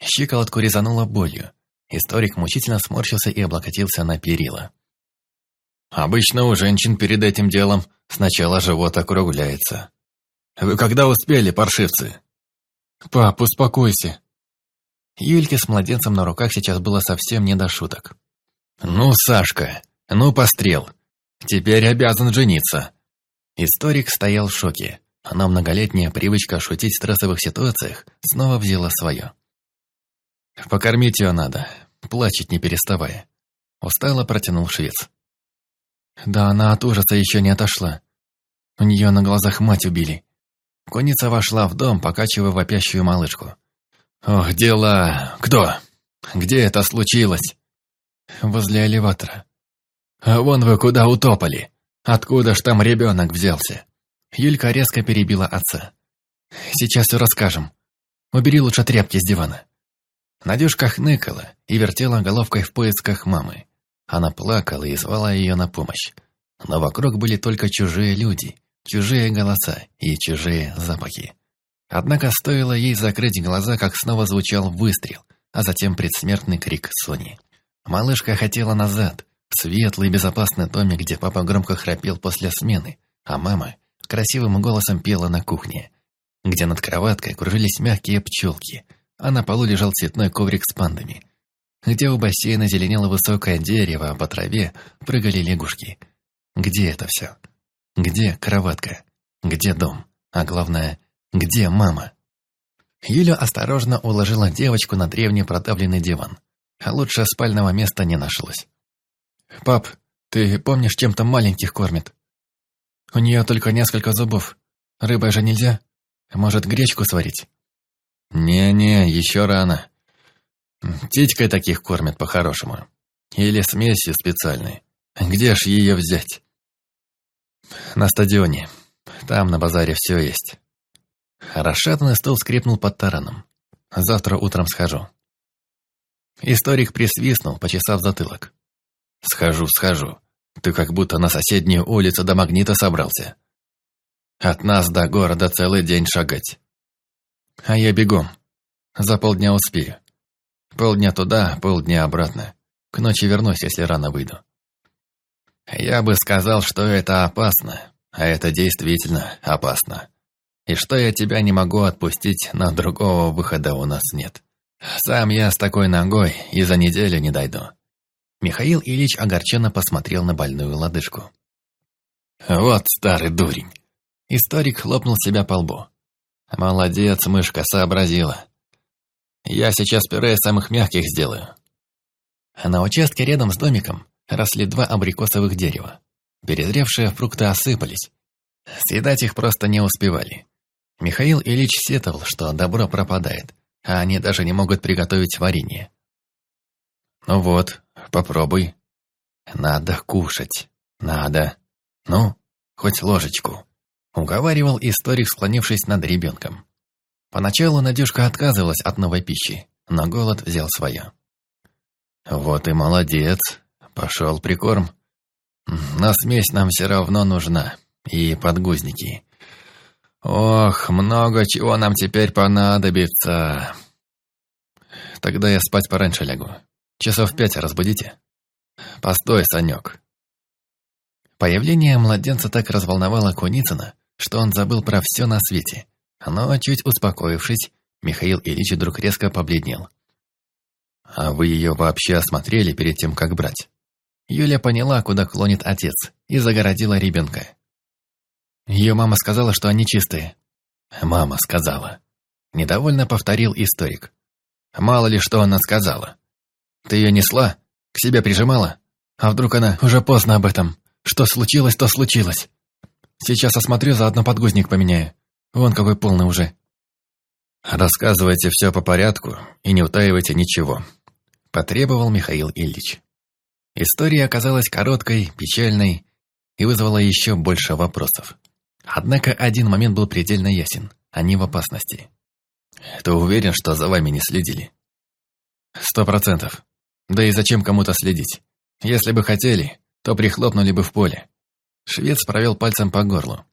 Speaker 1: Щиколотку резануло болью. Историк мучительно сморщился и облокотился на перила. «Обычно у женщин перед этим делом сначала живот округляется. Вы когда успели, паршивцы?» «Пап, успокойся». Юльке с младенцем на руках сейчас было совсем не до шуток. «Ну, Сашка, ну пострел. Теперь обязан жениться». Историк стоял в шоке но многолетняя привычка шутить в стрессовых ситуациях снова взяла свое. «Покормить ее надо, плачет не переставая», — устало протянул швец. «Да она от ужаса еще не отошла. У нее на глазах мать убили». Конница вошла в дом, покачивая вопящую малышку. «Ох, дела! Кто? Где это случилось?» «Возле элеватора». «А вон вы куда утопали? Откуда ж там ребенок взялся?» Юлька резко перебила отца. «Сейчас все расскажем. Убери лучше тряпки с дивана». Надюшка хныкала и вертела головкой в поисках мамы. Она плакала и звала ее на помощь. Но вокруг были только чужие люди, чужие голоса и чужие запахи. Однако стоило ей закрыть глаза, как снова звучал выстрел, а затем предсмертный крик Сони. Малышка хотела назад, в светлый безопасный домик, где папа громко храпел после смены, а мама красивым голосом пела на кухне, где над кроваткой кружились мягкие пчелки, а на полу лежал цветной коврик с пандами, где у бассейна зеленело высокое дерево, а по траве прыгали лягушки. Где это все? Где кроватка? Где дом? А главное, где мама? Юля осторожно уложила девочку на древний продавленный диван. А лучше спального места не нашлось. «Пап, ты помнишь, чем-то маленьких кормят?» У нее только несколько зубов. Рыбой же нельзя. Может, гречку сварить? Не-не, еще рано. Титькой таких кормят по-хорошему. Или смесью специальной. Где ж ее взять? На стадионе. Там на базаре все есть. Расшатанный стол скрипнул под тараном. Завтра утром схожу. Историк присвистнул, почесав затылок. Схожу, схожу. Ты как будто на соседнюю улицу до магнита собрался. От нас до города целый день шагать. А я бегом. За полдня успею. Полдня туда, полдня обратно. К ночи вернусь, если рано выйду. Я бы сказал, что это опасно, а это действительно опасно. И что я тебя не могу отпустить, но другого выхода у нас нет. Сам я с такой ногой и за неделю не дойду. Михаил Ильич огорченно посмотрел на больную лодыжку. «Вот старый дурень!» Историк хлопнул себя по лбу. «Молодец, мышка, сообразила. Я сейчас пюре самых мягких сделаю». На участке рядом с домиком росли два абрикосовых дерева. Перезревшие фрукты осыпались. Съедать их просто не успевали. Михаил Ильич сетовал, что добро пропадает, а они даже не могут приготовить варенье. «Ну вот, попробуй. Надо кушать. Надо. Ну, хоть ложечку. Уговаривал историк, склонившись над ребенком. Поначалу Надюшка отказывалась от новой пищи, но голод взял свое. Вот и молодец. Пошел прикорм. На смесь нам все равно нужна. И подгузники. Ох, много чего нам теперь понадобится. Тогда я спать пораньше лягу. Часов пять разбудите. Постой, Санек. Появление младенца так разволновало Куницына, что он забыл про все на свете. Но, чуть успокоившись, Михаил Ильич вдруг резко побледнел. А вы ее вообще осмотрели перед тем, как брать? Юля поняла, куда клонит отец, и загородила ребенка. Ее мама сказала, что они чистые. Мама сказала. Недовольно повторил историк. Мало ли что она сказала. Ты ее несла? К себе прижимала? А вдруг она уже поздно об этом? Что случилось, то случилось. Сейчас осмотрю, заодно подгузник поменяю. Вон какой полный уже. Рассказывайте все по порядку и не утаивайте ничего. Потребовал Михаил Ильич. История оказалась короткой, печальной и вызвала еще больше вопросов. Однако один момент был предельно ясен. Они в опасности. Ты уверен, что за вами не следили? Сто процентов. Да и зачем кому-то следить? Если бы хотели, то прихлопнули бы в поле. Швец провел пальцем по горлу.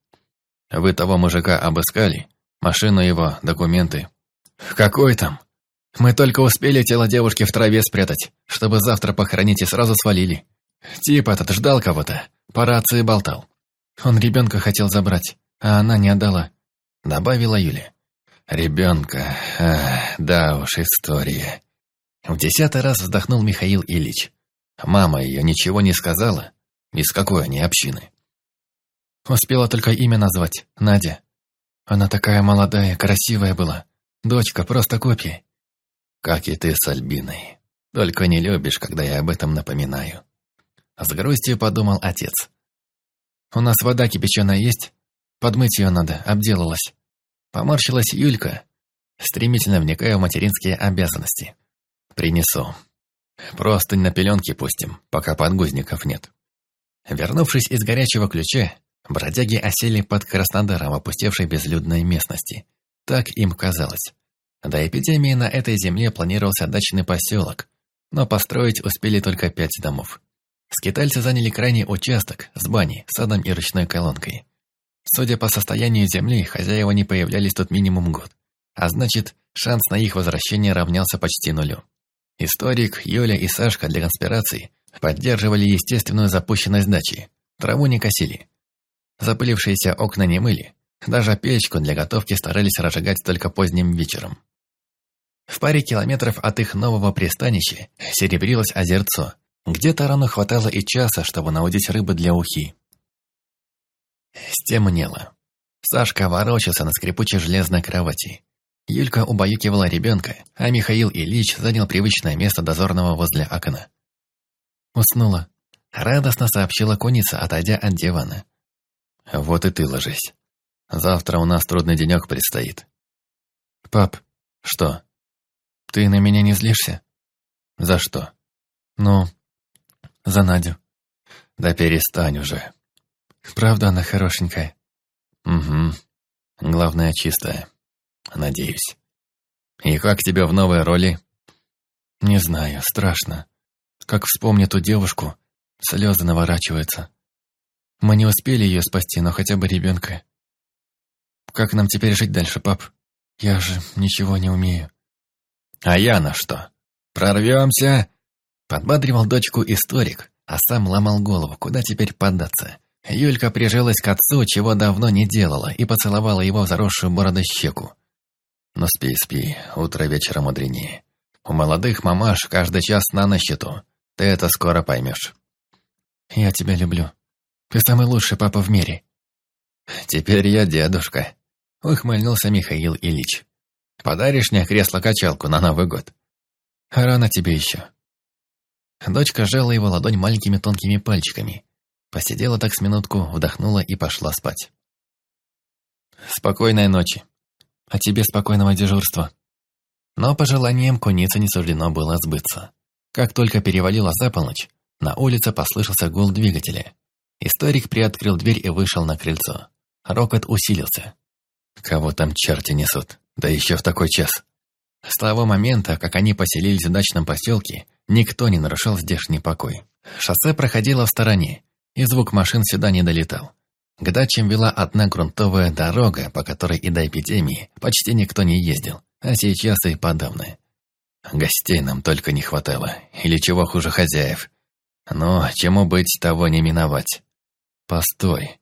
Speaker 1: Вы того мужика обыскали? Машину его, документы? Какой там? Мы только успели тело девушки в траве спрятать, чтобы завтра похоронить и сразу свалили. Тип этот ждал кого-то, по рации болтал. Он ребенка хотел забрать, а она не отдала. Добавила Юля. Ребенка, да уж, история. В десятый раз вздохнул Михаил Ильич. Мама ее ничего не сказала, из какой они общины. Успела только имя назвать, Надя. Она такая молодая, красивая была. Дочка, просто копия. Как и ты с Альбиной. Только не любишь, когда я об этом напоминаю. С грустью подумал отец. У нас вода кипяченая есть? Подмыть ее надо, обделалась. Поморщилась Юлька, стремительно вникая в материнские обязанности. Принесу. Просто на пеленки пустим, пока подгузников нет. Вернувшись из горячего ключа, бродяги осели под Краснодаром, опустевшей безлюдной местности. Так им казалось. До эпидемии на этой земле планировался дачный поселок, но построить успели только пять домов. Скитальцы заняли крайний участок с баней, садом и ручной колонкой. Судя по состоянию земли, хозяева не появлялись тут минимум год, а значит, шанс на их возвращение равнялся почти нулю. Историк, Юля и Сашка для конспирации поддерживали естественную запущенность дачи. Траву не косили. Запылившиеся окна не мыли. Даже печку для готовки старались разжигать только поздним вечером. В паре километров от их нового пристанища серебрилось озерцо. Где-то рано хватало и часа, чтобы наудить рыбы для ухи. Стемнело. Сашка ворочался на скрипучей железной кровати. Юлька убаюкивала ребенка, а Михаил Ильич занял привычное место дозорного возле окна. «Уснула», — радостно сообщила конница, отойдя от дивана. «Вот и ты ложись. Завтра у нас трудный денек предстоит». «Пап». «Что?» «Ты на меня не злишься?» «За что?» «Ну, за Надю». «Да перестань уже». «Правда она хорошенькая?» «Угу. Главное, чистая» надеюсь. И как тебе в новой роли? Не знаю, страшно. Как вспомню ту девушку, слезы наворачиваются. Мы не успели ее спасти, но хотя бы ребенка. Как нам теперь жить дальше, пап? Я же ничего не умею. А я на что? Прорвемся? Подбадривал дочку историк, а сам ломал голову, куда теперь поддаться. Юлька прижалась к отцу, чего давно не делала, и поцеловала его в заросшую бороду щеку. Но спи, спи, утро вечера мудренее. У молодых мамаш каждый час на на счету. Ты это скоро поймешь. Я тебя люблю. Ты самый лучший папа в мире. Теперь я дедушка. Ухмыльнулся Михаил Ильич. Подаришь мне кресло-качалку на Новый год? Рано тебе еще. Дочка сжала его ладонь маленькими тонкими пальчиками. Посидела так с минутку, вдохнула и пошла спать. Спокойной ночи. А тебе спокойного дежурства. Но пожеланиям куницы не суждено было сбыться. Как только перевалила за полночь, на улице послышался гул двигателя. Историк приоткрыл дверь и вышел на крыльцо. Рокот усилился. Кого там черти несут? Да еще в такой час. С того момента, как они поселились в дачном поселке, никто не нарушал здешний покой. Шоссе проходило в стороне, и звук машин сюда не долетал. К дачам вела одна грунтовая дорога, по которой и до эпидемии почти никто не ездил, а сейчас и подавно. Гостей нам только не хватало, или чего хуже хозяев. Но чему быть, того не миновать. Постой.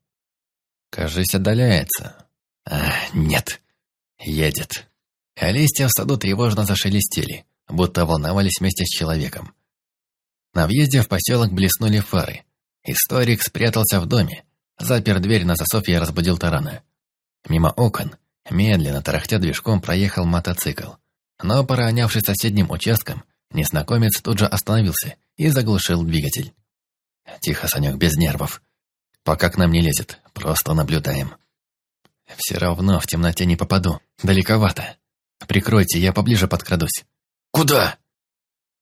Speaker 1: Кажись, отдаляется. А, нет. Едет. А листья в саду тревожно зашелестели. будто волновались вместе с человеком. На въезде в поселок блеснули фары. Историк спрятался в доме, запер дверь на засов и разбудил тарана. Мимо окон, медленно тарахтя движком, проехал мотоцикл. Но, поронявшись соседним участком, незнакомец тут же остановился и заглушил двигатель. «Тихо, Санек, без нервов. Пока к нам не лезет, просто наблюдаем. Все равно в темноте не попаду, далековато. Прикройте, я поближе подкрадусь». «Куда?»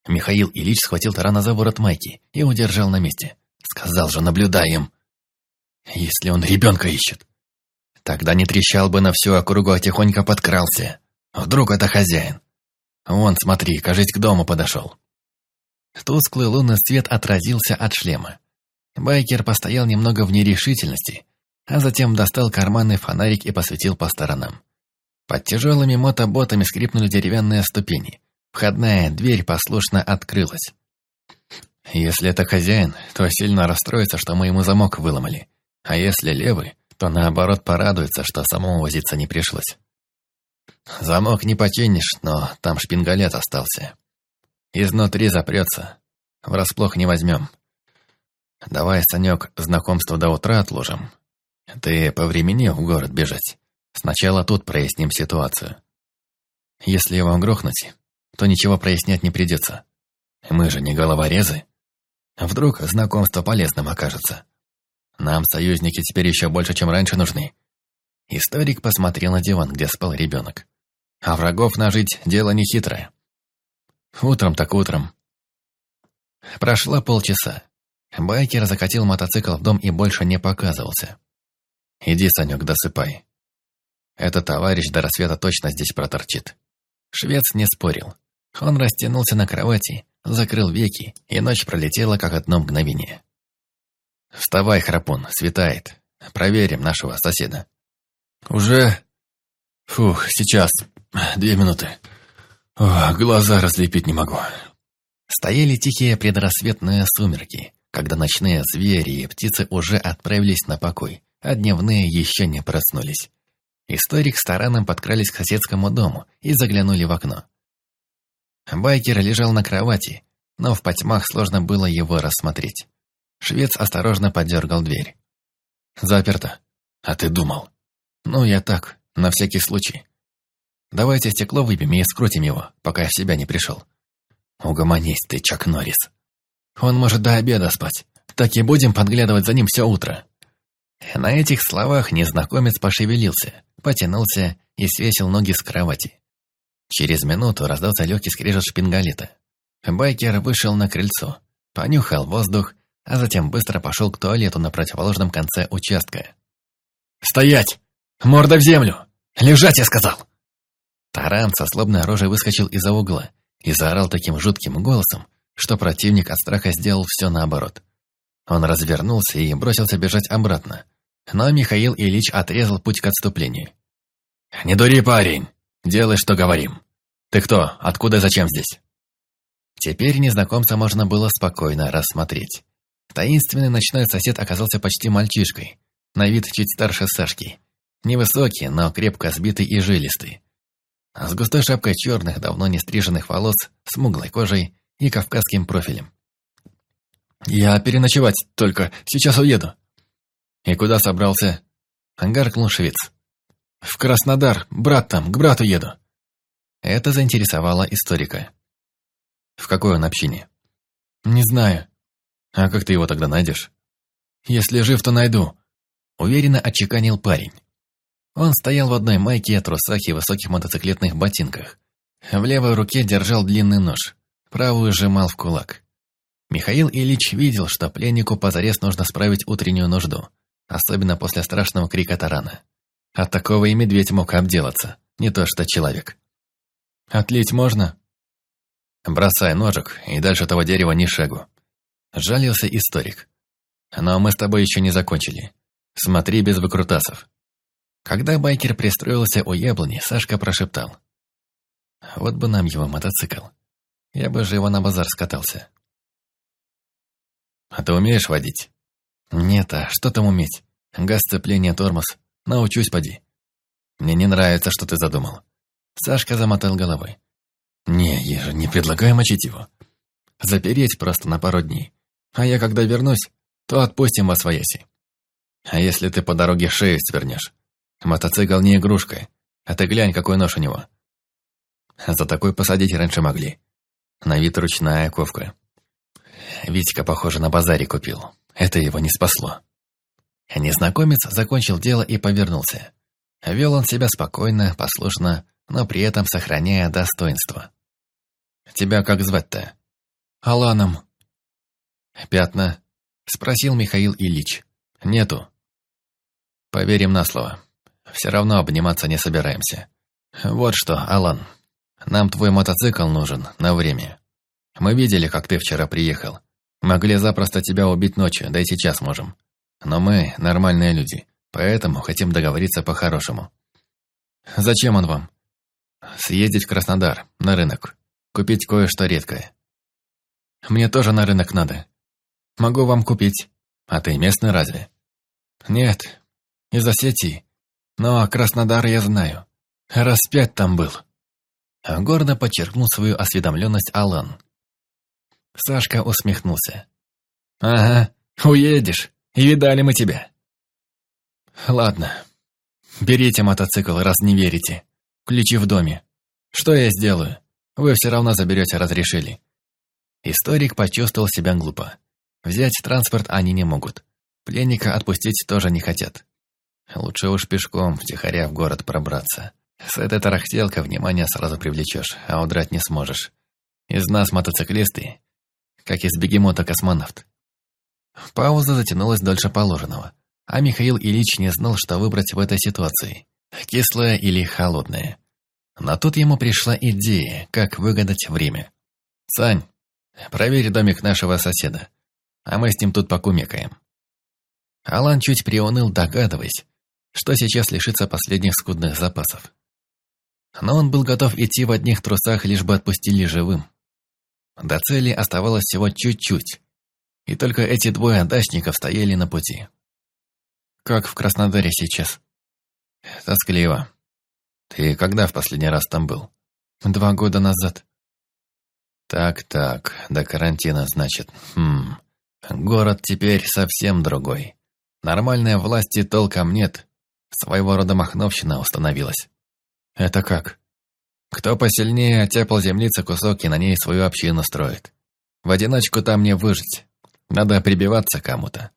Speaker 1: Михаил Ильич схватил тарана за ворот майки и удержал на месте. «Сказал же, наблюдаем!» «Если он ребенка ищет, тогда не трещал бы на всю округу, а тихонько подкрался. Вдруг это хозяин? Вон, смотри, кажись, к дому подошел». Тусклый лунный свет отразился от шлема. Байкер постоял немного в нерешительности, а затем достал карманный фонарик и посветил по сторонам. Под тяжелыми мотоботами скрипнули деревянные ступени. Входная дверь послушно открылась. Если это хозяин, то сильно расстроится, что мы ему замок выломали. А если левый, то наоборот порадуется, что самому возиться не пришлось. Замок не починишь, но там шпингалет остался. Изнутри запрется. Врасплох не возьмем. Давай, Санек, знакомство до утра отложим. Ты повремени в город бежать. Сначала тут проясним ситуацию. Если его грохнуть, то ничего прояснять не придется. Мы же не головорезы. Вдруг знакомство полезным окажется. Нам союзники теперь еще больше, чем раньше нужны. Историк посмотрел на диван, где спал ребенок. А врагов нажить – дело нехитрое. Утром так утром. Прошло полчаса. Байкер закатил мотоцикл в дом и больше не показывался. «Иди, Санек, досыпай. Этот товарищ до рассвета точно здесь проторчит». Швец не спорил. Он растянулся на кровати, закрыл веки, и ночь пролетела как одно мгновение. «Вставай, Храпун, светает. Проверим нашего соседа». «Уже? Фух, сейчас. Две минуты. О, глаза разлепить не могу». Стояли тихие предрассветные сумерки, когда ночные звери и птицы уже отправились на покой, а дневные еще не проснулись. Историк с тараном подкрались к соседскому дому и заглянули в окно. Байкер лежал на кровати, но в потьмах сложно было его рассмотреть. Швец осторожно подергал дверь. «Заперто. А ты думал?» «Ну, я так, на всякий случай. Давайте стекло выбьем и скрутим его, пока я в себя не пришел». «Угомонись ты, Чак Норрис. Он может до обеда спать. Так и будем подглядывать за ним все утро». На этих словах незнакомец пошевелился, потянулся и свесил ноги с кровати. Через минуту раздался легкий скрежет шпингалета. Байкер вышел на крыльцо, понюхал воздух, а затем быстро пошел к туалету на противоположном конце участка. «Стоять! Морда в землю! Лежать, я сказал!» Таран со слобной рожей выскочил из-за угла и заорал таким жутким голосом, что противник от страха сделал все наоборот. Он развернулся и бросился бежать обратно, но Михаил Ильич отрезал путь к отступлению. «Не дури, парень! Делай, что говорим! Ты кто? Откуда зачем здесь?» Теперь незнакомца можно было спокойно рассмотреть. Таинственный ночной сосед оказался почти мальчишкой, на вид чуть старше Сашки. Невысокий, но крепко сбитый и жилистый. С густой шапкой черных, давно не стриженных волос, смуглой кожей и кавказским профилем. «Я переночевать только, сейчас уеду». «И куда собрался?» Гаркнул швец. «В Краснодар, брат там, к брату еду». Это заинтересовало историка. В какой он общине? Не знаю. А как ты его тогда найдешь? Если жив, то найду. Уверенно отчеканил парень. Он стоял в одной майке, трусах и высоких мотоциклетных ботинках. В левой руке держал длинный нож, правую сжимал в кулак. Михаил Ильич видел, что пленнику позарез нужно справить утреннюю нужду, особенно после страшного крика тарана. От такого и медведь мог обделаться, не то что человек. «Отлить можно?» Бросай ножик, и дальше того дерева ни шагу. Жалился историк. Но мы с тобой еще не закончили. Смотри без выкрутасов. Когда байкер пристроился у яблони, Сашка прошептал. Вот бы нам его мотоцикл. Я бы же его на базар скатался. А ты умеешь водить? Нет, а что там уметь? Газ, сцепление, тормоз. Научусь, поди. Мне не нравится, что ты задумал. Сашка замотал головой. Не, я же не предлагаю мочить его. Запереть просто на пару дней. А я когда вернусь, то отпустим вас вояси. А если ты по дороге шею свернешь? Мотоцикл не игрушка. А ты глянь, какой нож у него. За такой посадить раньше могли. На вид ручная ковка. Витька, похоже, на базаре купил. Это его не спасло. Незнакомец закончил дело и повернулся. Вел он себя спокойно, послушно, но при этом сохраняя достоинство. «Тебя как звать-то?» «Аланом». «Пятна?» — спросил Михаил Ильич. «Нету». «Поверим на слово. Все равно обниматься не собираемся. Вот что, Алан, нам твой мотоцикл нужен на время. Мы видели, как ты вчера приехал. Могли запросто тебя убить ночью, да и сейчас можем. Но мы нормальные люди, поэтому хотим договориться по-хорошему. Зачем он вам? Съездить в Краснодар, на рынок. Купить кое-что редкое. Мне тоже на рынок надо. Могу вам купить. А ты местный разве? Нет, из Осетии. Но Краснодар я знаю. Раз пять там был. Гордо подчеркнул свою осведомленность Алан. Сашка усмехнулся. «Ага, уедешь. И видали мы тебя». «Ладно. Берите мотоцикл, раз не верите. Ключи в доме. Что я сделаю? Вы все равно заберете, разрешили». Историк почувствовал себя глупо. Взять транспорт они не могут. Пленника отпустить тоже не хотят. Лучше уж пешком, втихаря в город пробраться. С этой тарахтелкой внимание сразу привлечешь, а удрать не сможешь. Из нас мотоциклисты, как из бегемота космонавт. Пауза затянулась дольше положенного, а Михаил Ильич не знал, что выбрать в этой ситуации – кислое или холодное. Но тут ему пришла идея, как выгадать время. «Сань, проверь домик нашего соседа, а мы с ним тут покумекаем». Алан чуть приуныл, догадываясь, что сейчас лишится последних скудных запасов. Но он был готов идти в одних трусах, лишь бы отпустили живым. До цели оставалось всего чуть-чуть, и только эти двое дачников стояли на пути. Как в Краснодаре сейчас? Тоскливо. Ты когда в последний раз там был? Два года назад. Так-так, до карантина, значит. Хм. Город теперь совсем другой. Нормальной власти толком нет. Своего рода махновщина установилась. Это как? Кто посильнее оттяпал землицы кусок и на ней свою общину строит. В одиночку там не выжить. Надо прибиваться кому-то.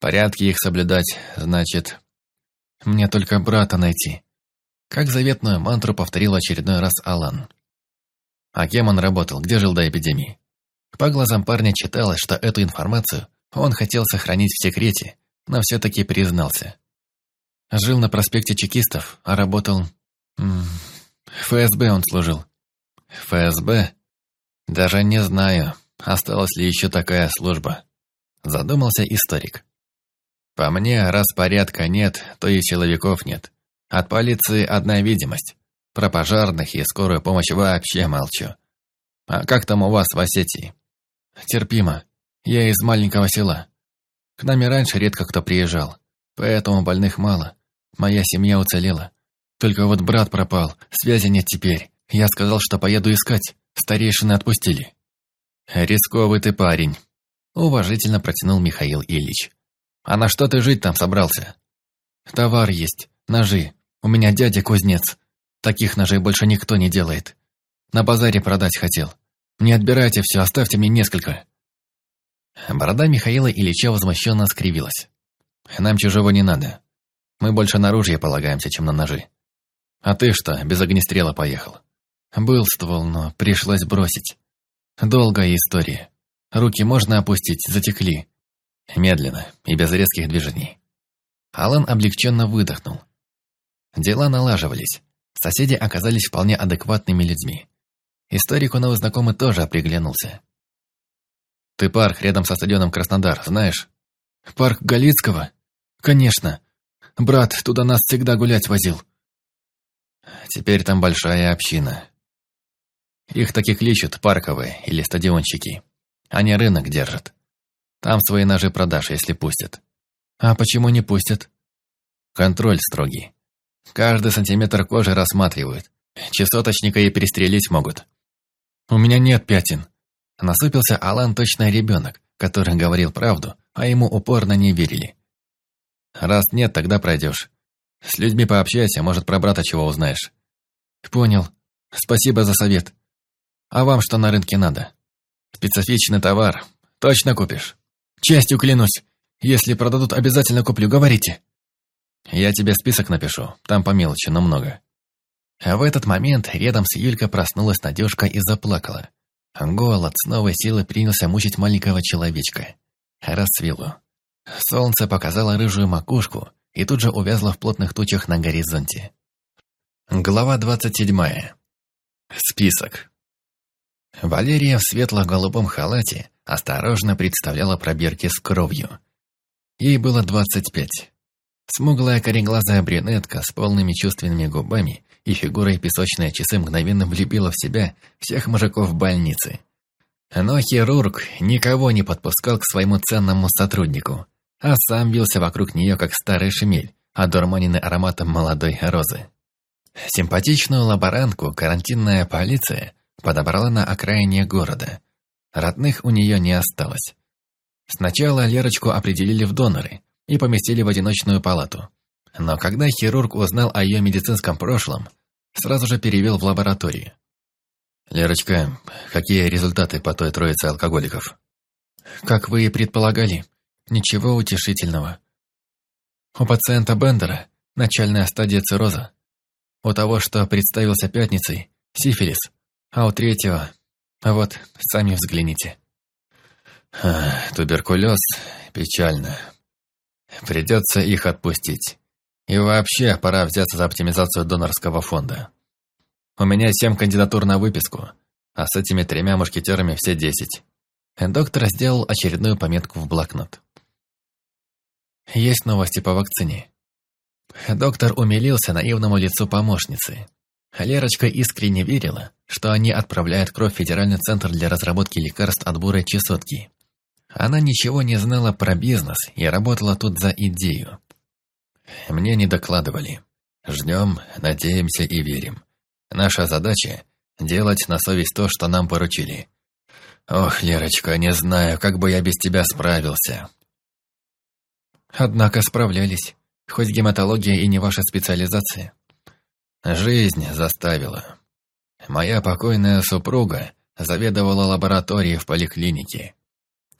Speaker 1: Порядки их соблюдать, значит... Мне только брата найти. Как заветную мантру повторил очередной раз Алан. А кем он работал, где жил до эпидемии? По глазам парня читалось, что эту информацию он хотел сохранить в секрете, но все-таки признался. Жил на проспекте Чекистов, а работал... ФСБ он служил. ФСБ? Даже не знаю, осталась ли еще такая служба. Задумался историк. По мне, раз порядка нет, то и силовиков нет. От полиции одна видимость. Про пожарных и скорую помощь вообще молчу. А как там у вас в Осетии? Терпимо. Я из маленького села. К нами раньше редко кто приезжал, поэтому больных мало. Моя семья уцелела. Только вот брат пропал, связи нет теперь. Я сказал, что поеду искать. Старейшины отпустили. Рисковый ты парень. Уважительно протянул Михаил Ильич. А на что ты жить там собрался? Товар есть, ножи. У меня дядя кузнец. Таких ножей больше никто не делает. На базаре продать хотел. Не отбирайте все, оставьте мне несколько. Борода Михаила Ильича возмущенно скривилась. Нам чужого не надо. Мы больше на оружие полагаемся, чем на ножи. А ты что, без огнестрела поехал? Был ствол, но пришлось бросить. Долгая история. Руки можно опустить, затекли. Медленно и без резких движений. Алан облегченно выдохнул. Дела налаживались. Соседи оказались вполне адекватными людьми. Историку новый знакомый тоже приглянулся. «Ты парк рядом со стадионом Краснодар, знаешь?» «Парк Галицкого?» «Конечно. Брат туда нас всегда гулять возил». «Теперь там большая община. Их таких лечат парковые или стадионщики. Они рынок держат. Там свои ножи продашь, если пустят». «А почему не пустят?» «Контроль строгий. Каждый сантиметр кожи рассматривают. Часоточника и перестрелить могут. «У меня нет пятен». Насыпился Алан точно ребенок, который говорил правду, а ему упорно не верили. «Раз нет, тогда пройдешь. С людьми пообщайся, может, про брата чего узнаешь». «Понял. Спасибо за совет. А вам что на рынке надо?» «Специфичный товар. Точно купишь?» «Честью клянусь. Если продадут, обязательно куплю, говорите». «Я тебе список напишу. Там по мелочи, но много». А в этот момент рядом с Юлькой проснулась Надежка и заплакала. Голод с новой силой принялся мучить маленького человечка. Рассвело. Солнце показало рыжую макушку и тут же увязло в плотных тучах на горизонте. Глава двадцать седьмая. Список. Валерия в светло-голубом халате осторожно представляла пробирки с кровью. Ей было двадцать пять. Смуглая кореглазая брюнетка с полными чувственными губами и фигурой песочные часы мгновенно влюбила в себя всех мужиков в больнице. Но хирург никого не подпускал к своему ценному сотруднику, а сам вился вокруг нее, как старый шемель, одурманенный ароматом молодой розы. Симпатичную лаборантку карантинная полиция подобрала на окраине города. Родных у нее не осталось. Сначала Лерочку определили в доноры и поместили в одиночную палату. Но когда хирург узнал о ее медицинском прошлом, сразу же перевел в лабораторию. «Лерочка, какие результаты по той троице алкоголиков?» «Как вы и предполагали, ничего утешительного. У пациента Бендера начальная стадия цирроза. У того, что представился пятницей, сифилис, а у третьего... Вот, сами взгляните». «Туберкулез печально. Придется их отпустить». И вообще, пора взяться за оптимизацию донорского фонда. У меня семь кандидатур на выписку, а с этими тремя мушкетерами все десять. Доктор сделал очередную пометку в блокнот. Есть новости по вакцине. Доктор умилился наивному лицу помощницы. Лерочка искренне верила, что они отправляют кровь в Федеральный центр для разработки лекарств от бурой чесотки. Она ничего не знала про бизнес и работала тут за идею. Мне не докладывали. Ждем, надеемся и верим. Наша задача — делать на совесть то, что нам поручили. Ох, Лерочка, не знаю, как бы я без тебя справился. Однако справлялись. Хоть гематология и не ваша специализация. Жизнь заставила. Моя покойная супруга заведовала лабораторией в поликлинике.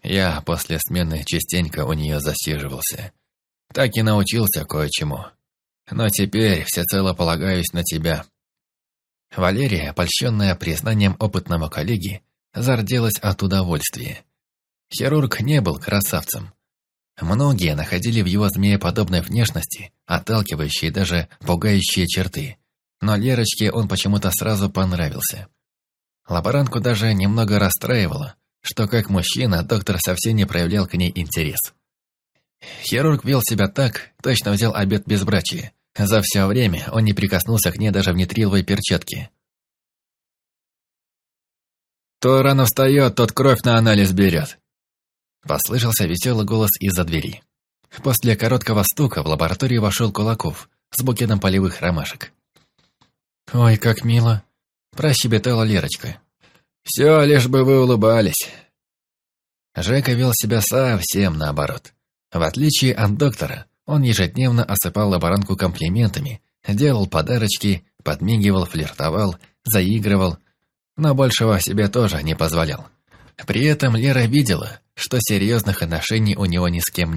Speaker 1: Я после смены частенько у нее засиживался. Так и научился кое-чему. Но теперь всецело полагаюсь на тебя». Валерия, польщенная признанием опытного коллеги, зарделась от удовольствия. Хирург не был красавцем. Многие находили в его змееподобной внешности отталкивающие даже пугающие черты, но Лерочке он почему-то сразу понравился. Лаборантку даже немного расстраивало, что как мужчина доктор совсем не проявлял к ней интерес. Хирург вел себя так, точно взял обед безбрачия. За все время он не прикоснулся к ней даже в нитриловой перчатке. «Кто рано встает, тот кровь на анализ берет», — послышался веселый голос из-за двери. После короткого стука в лабораторию вошел Кулаков с букетом полевых ромашек. «Ой, как мило!» – прощебетала Лерочка. «Все, лишь бы вы улыбались». Жека вел себя совсем наоборот. В отличие от доктора, он ежедневно осыпал лаборантку комплиментами, делал подарочки, подмигивал, флиртовал, заигрывал, но большего себе тоже не позволял. При этом Лера видела, что серьезных отношений у него ни с кем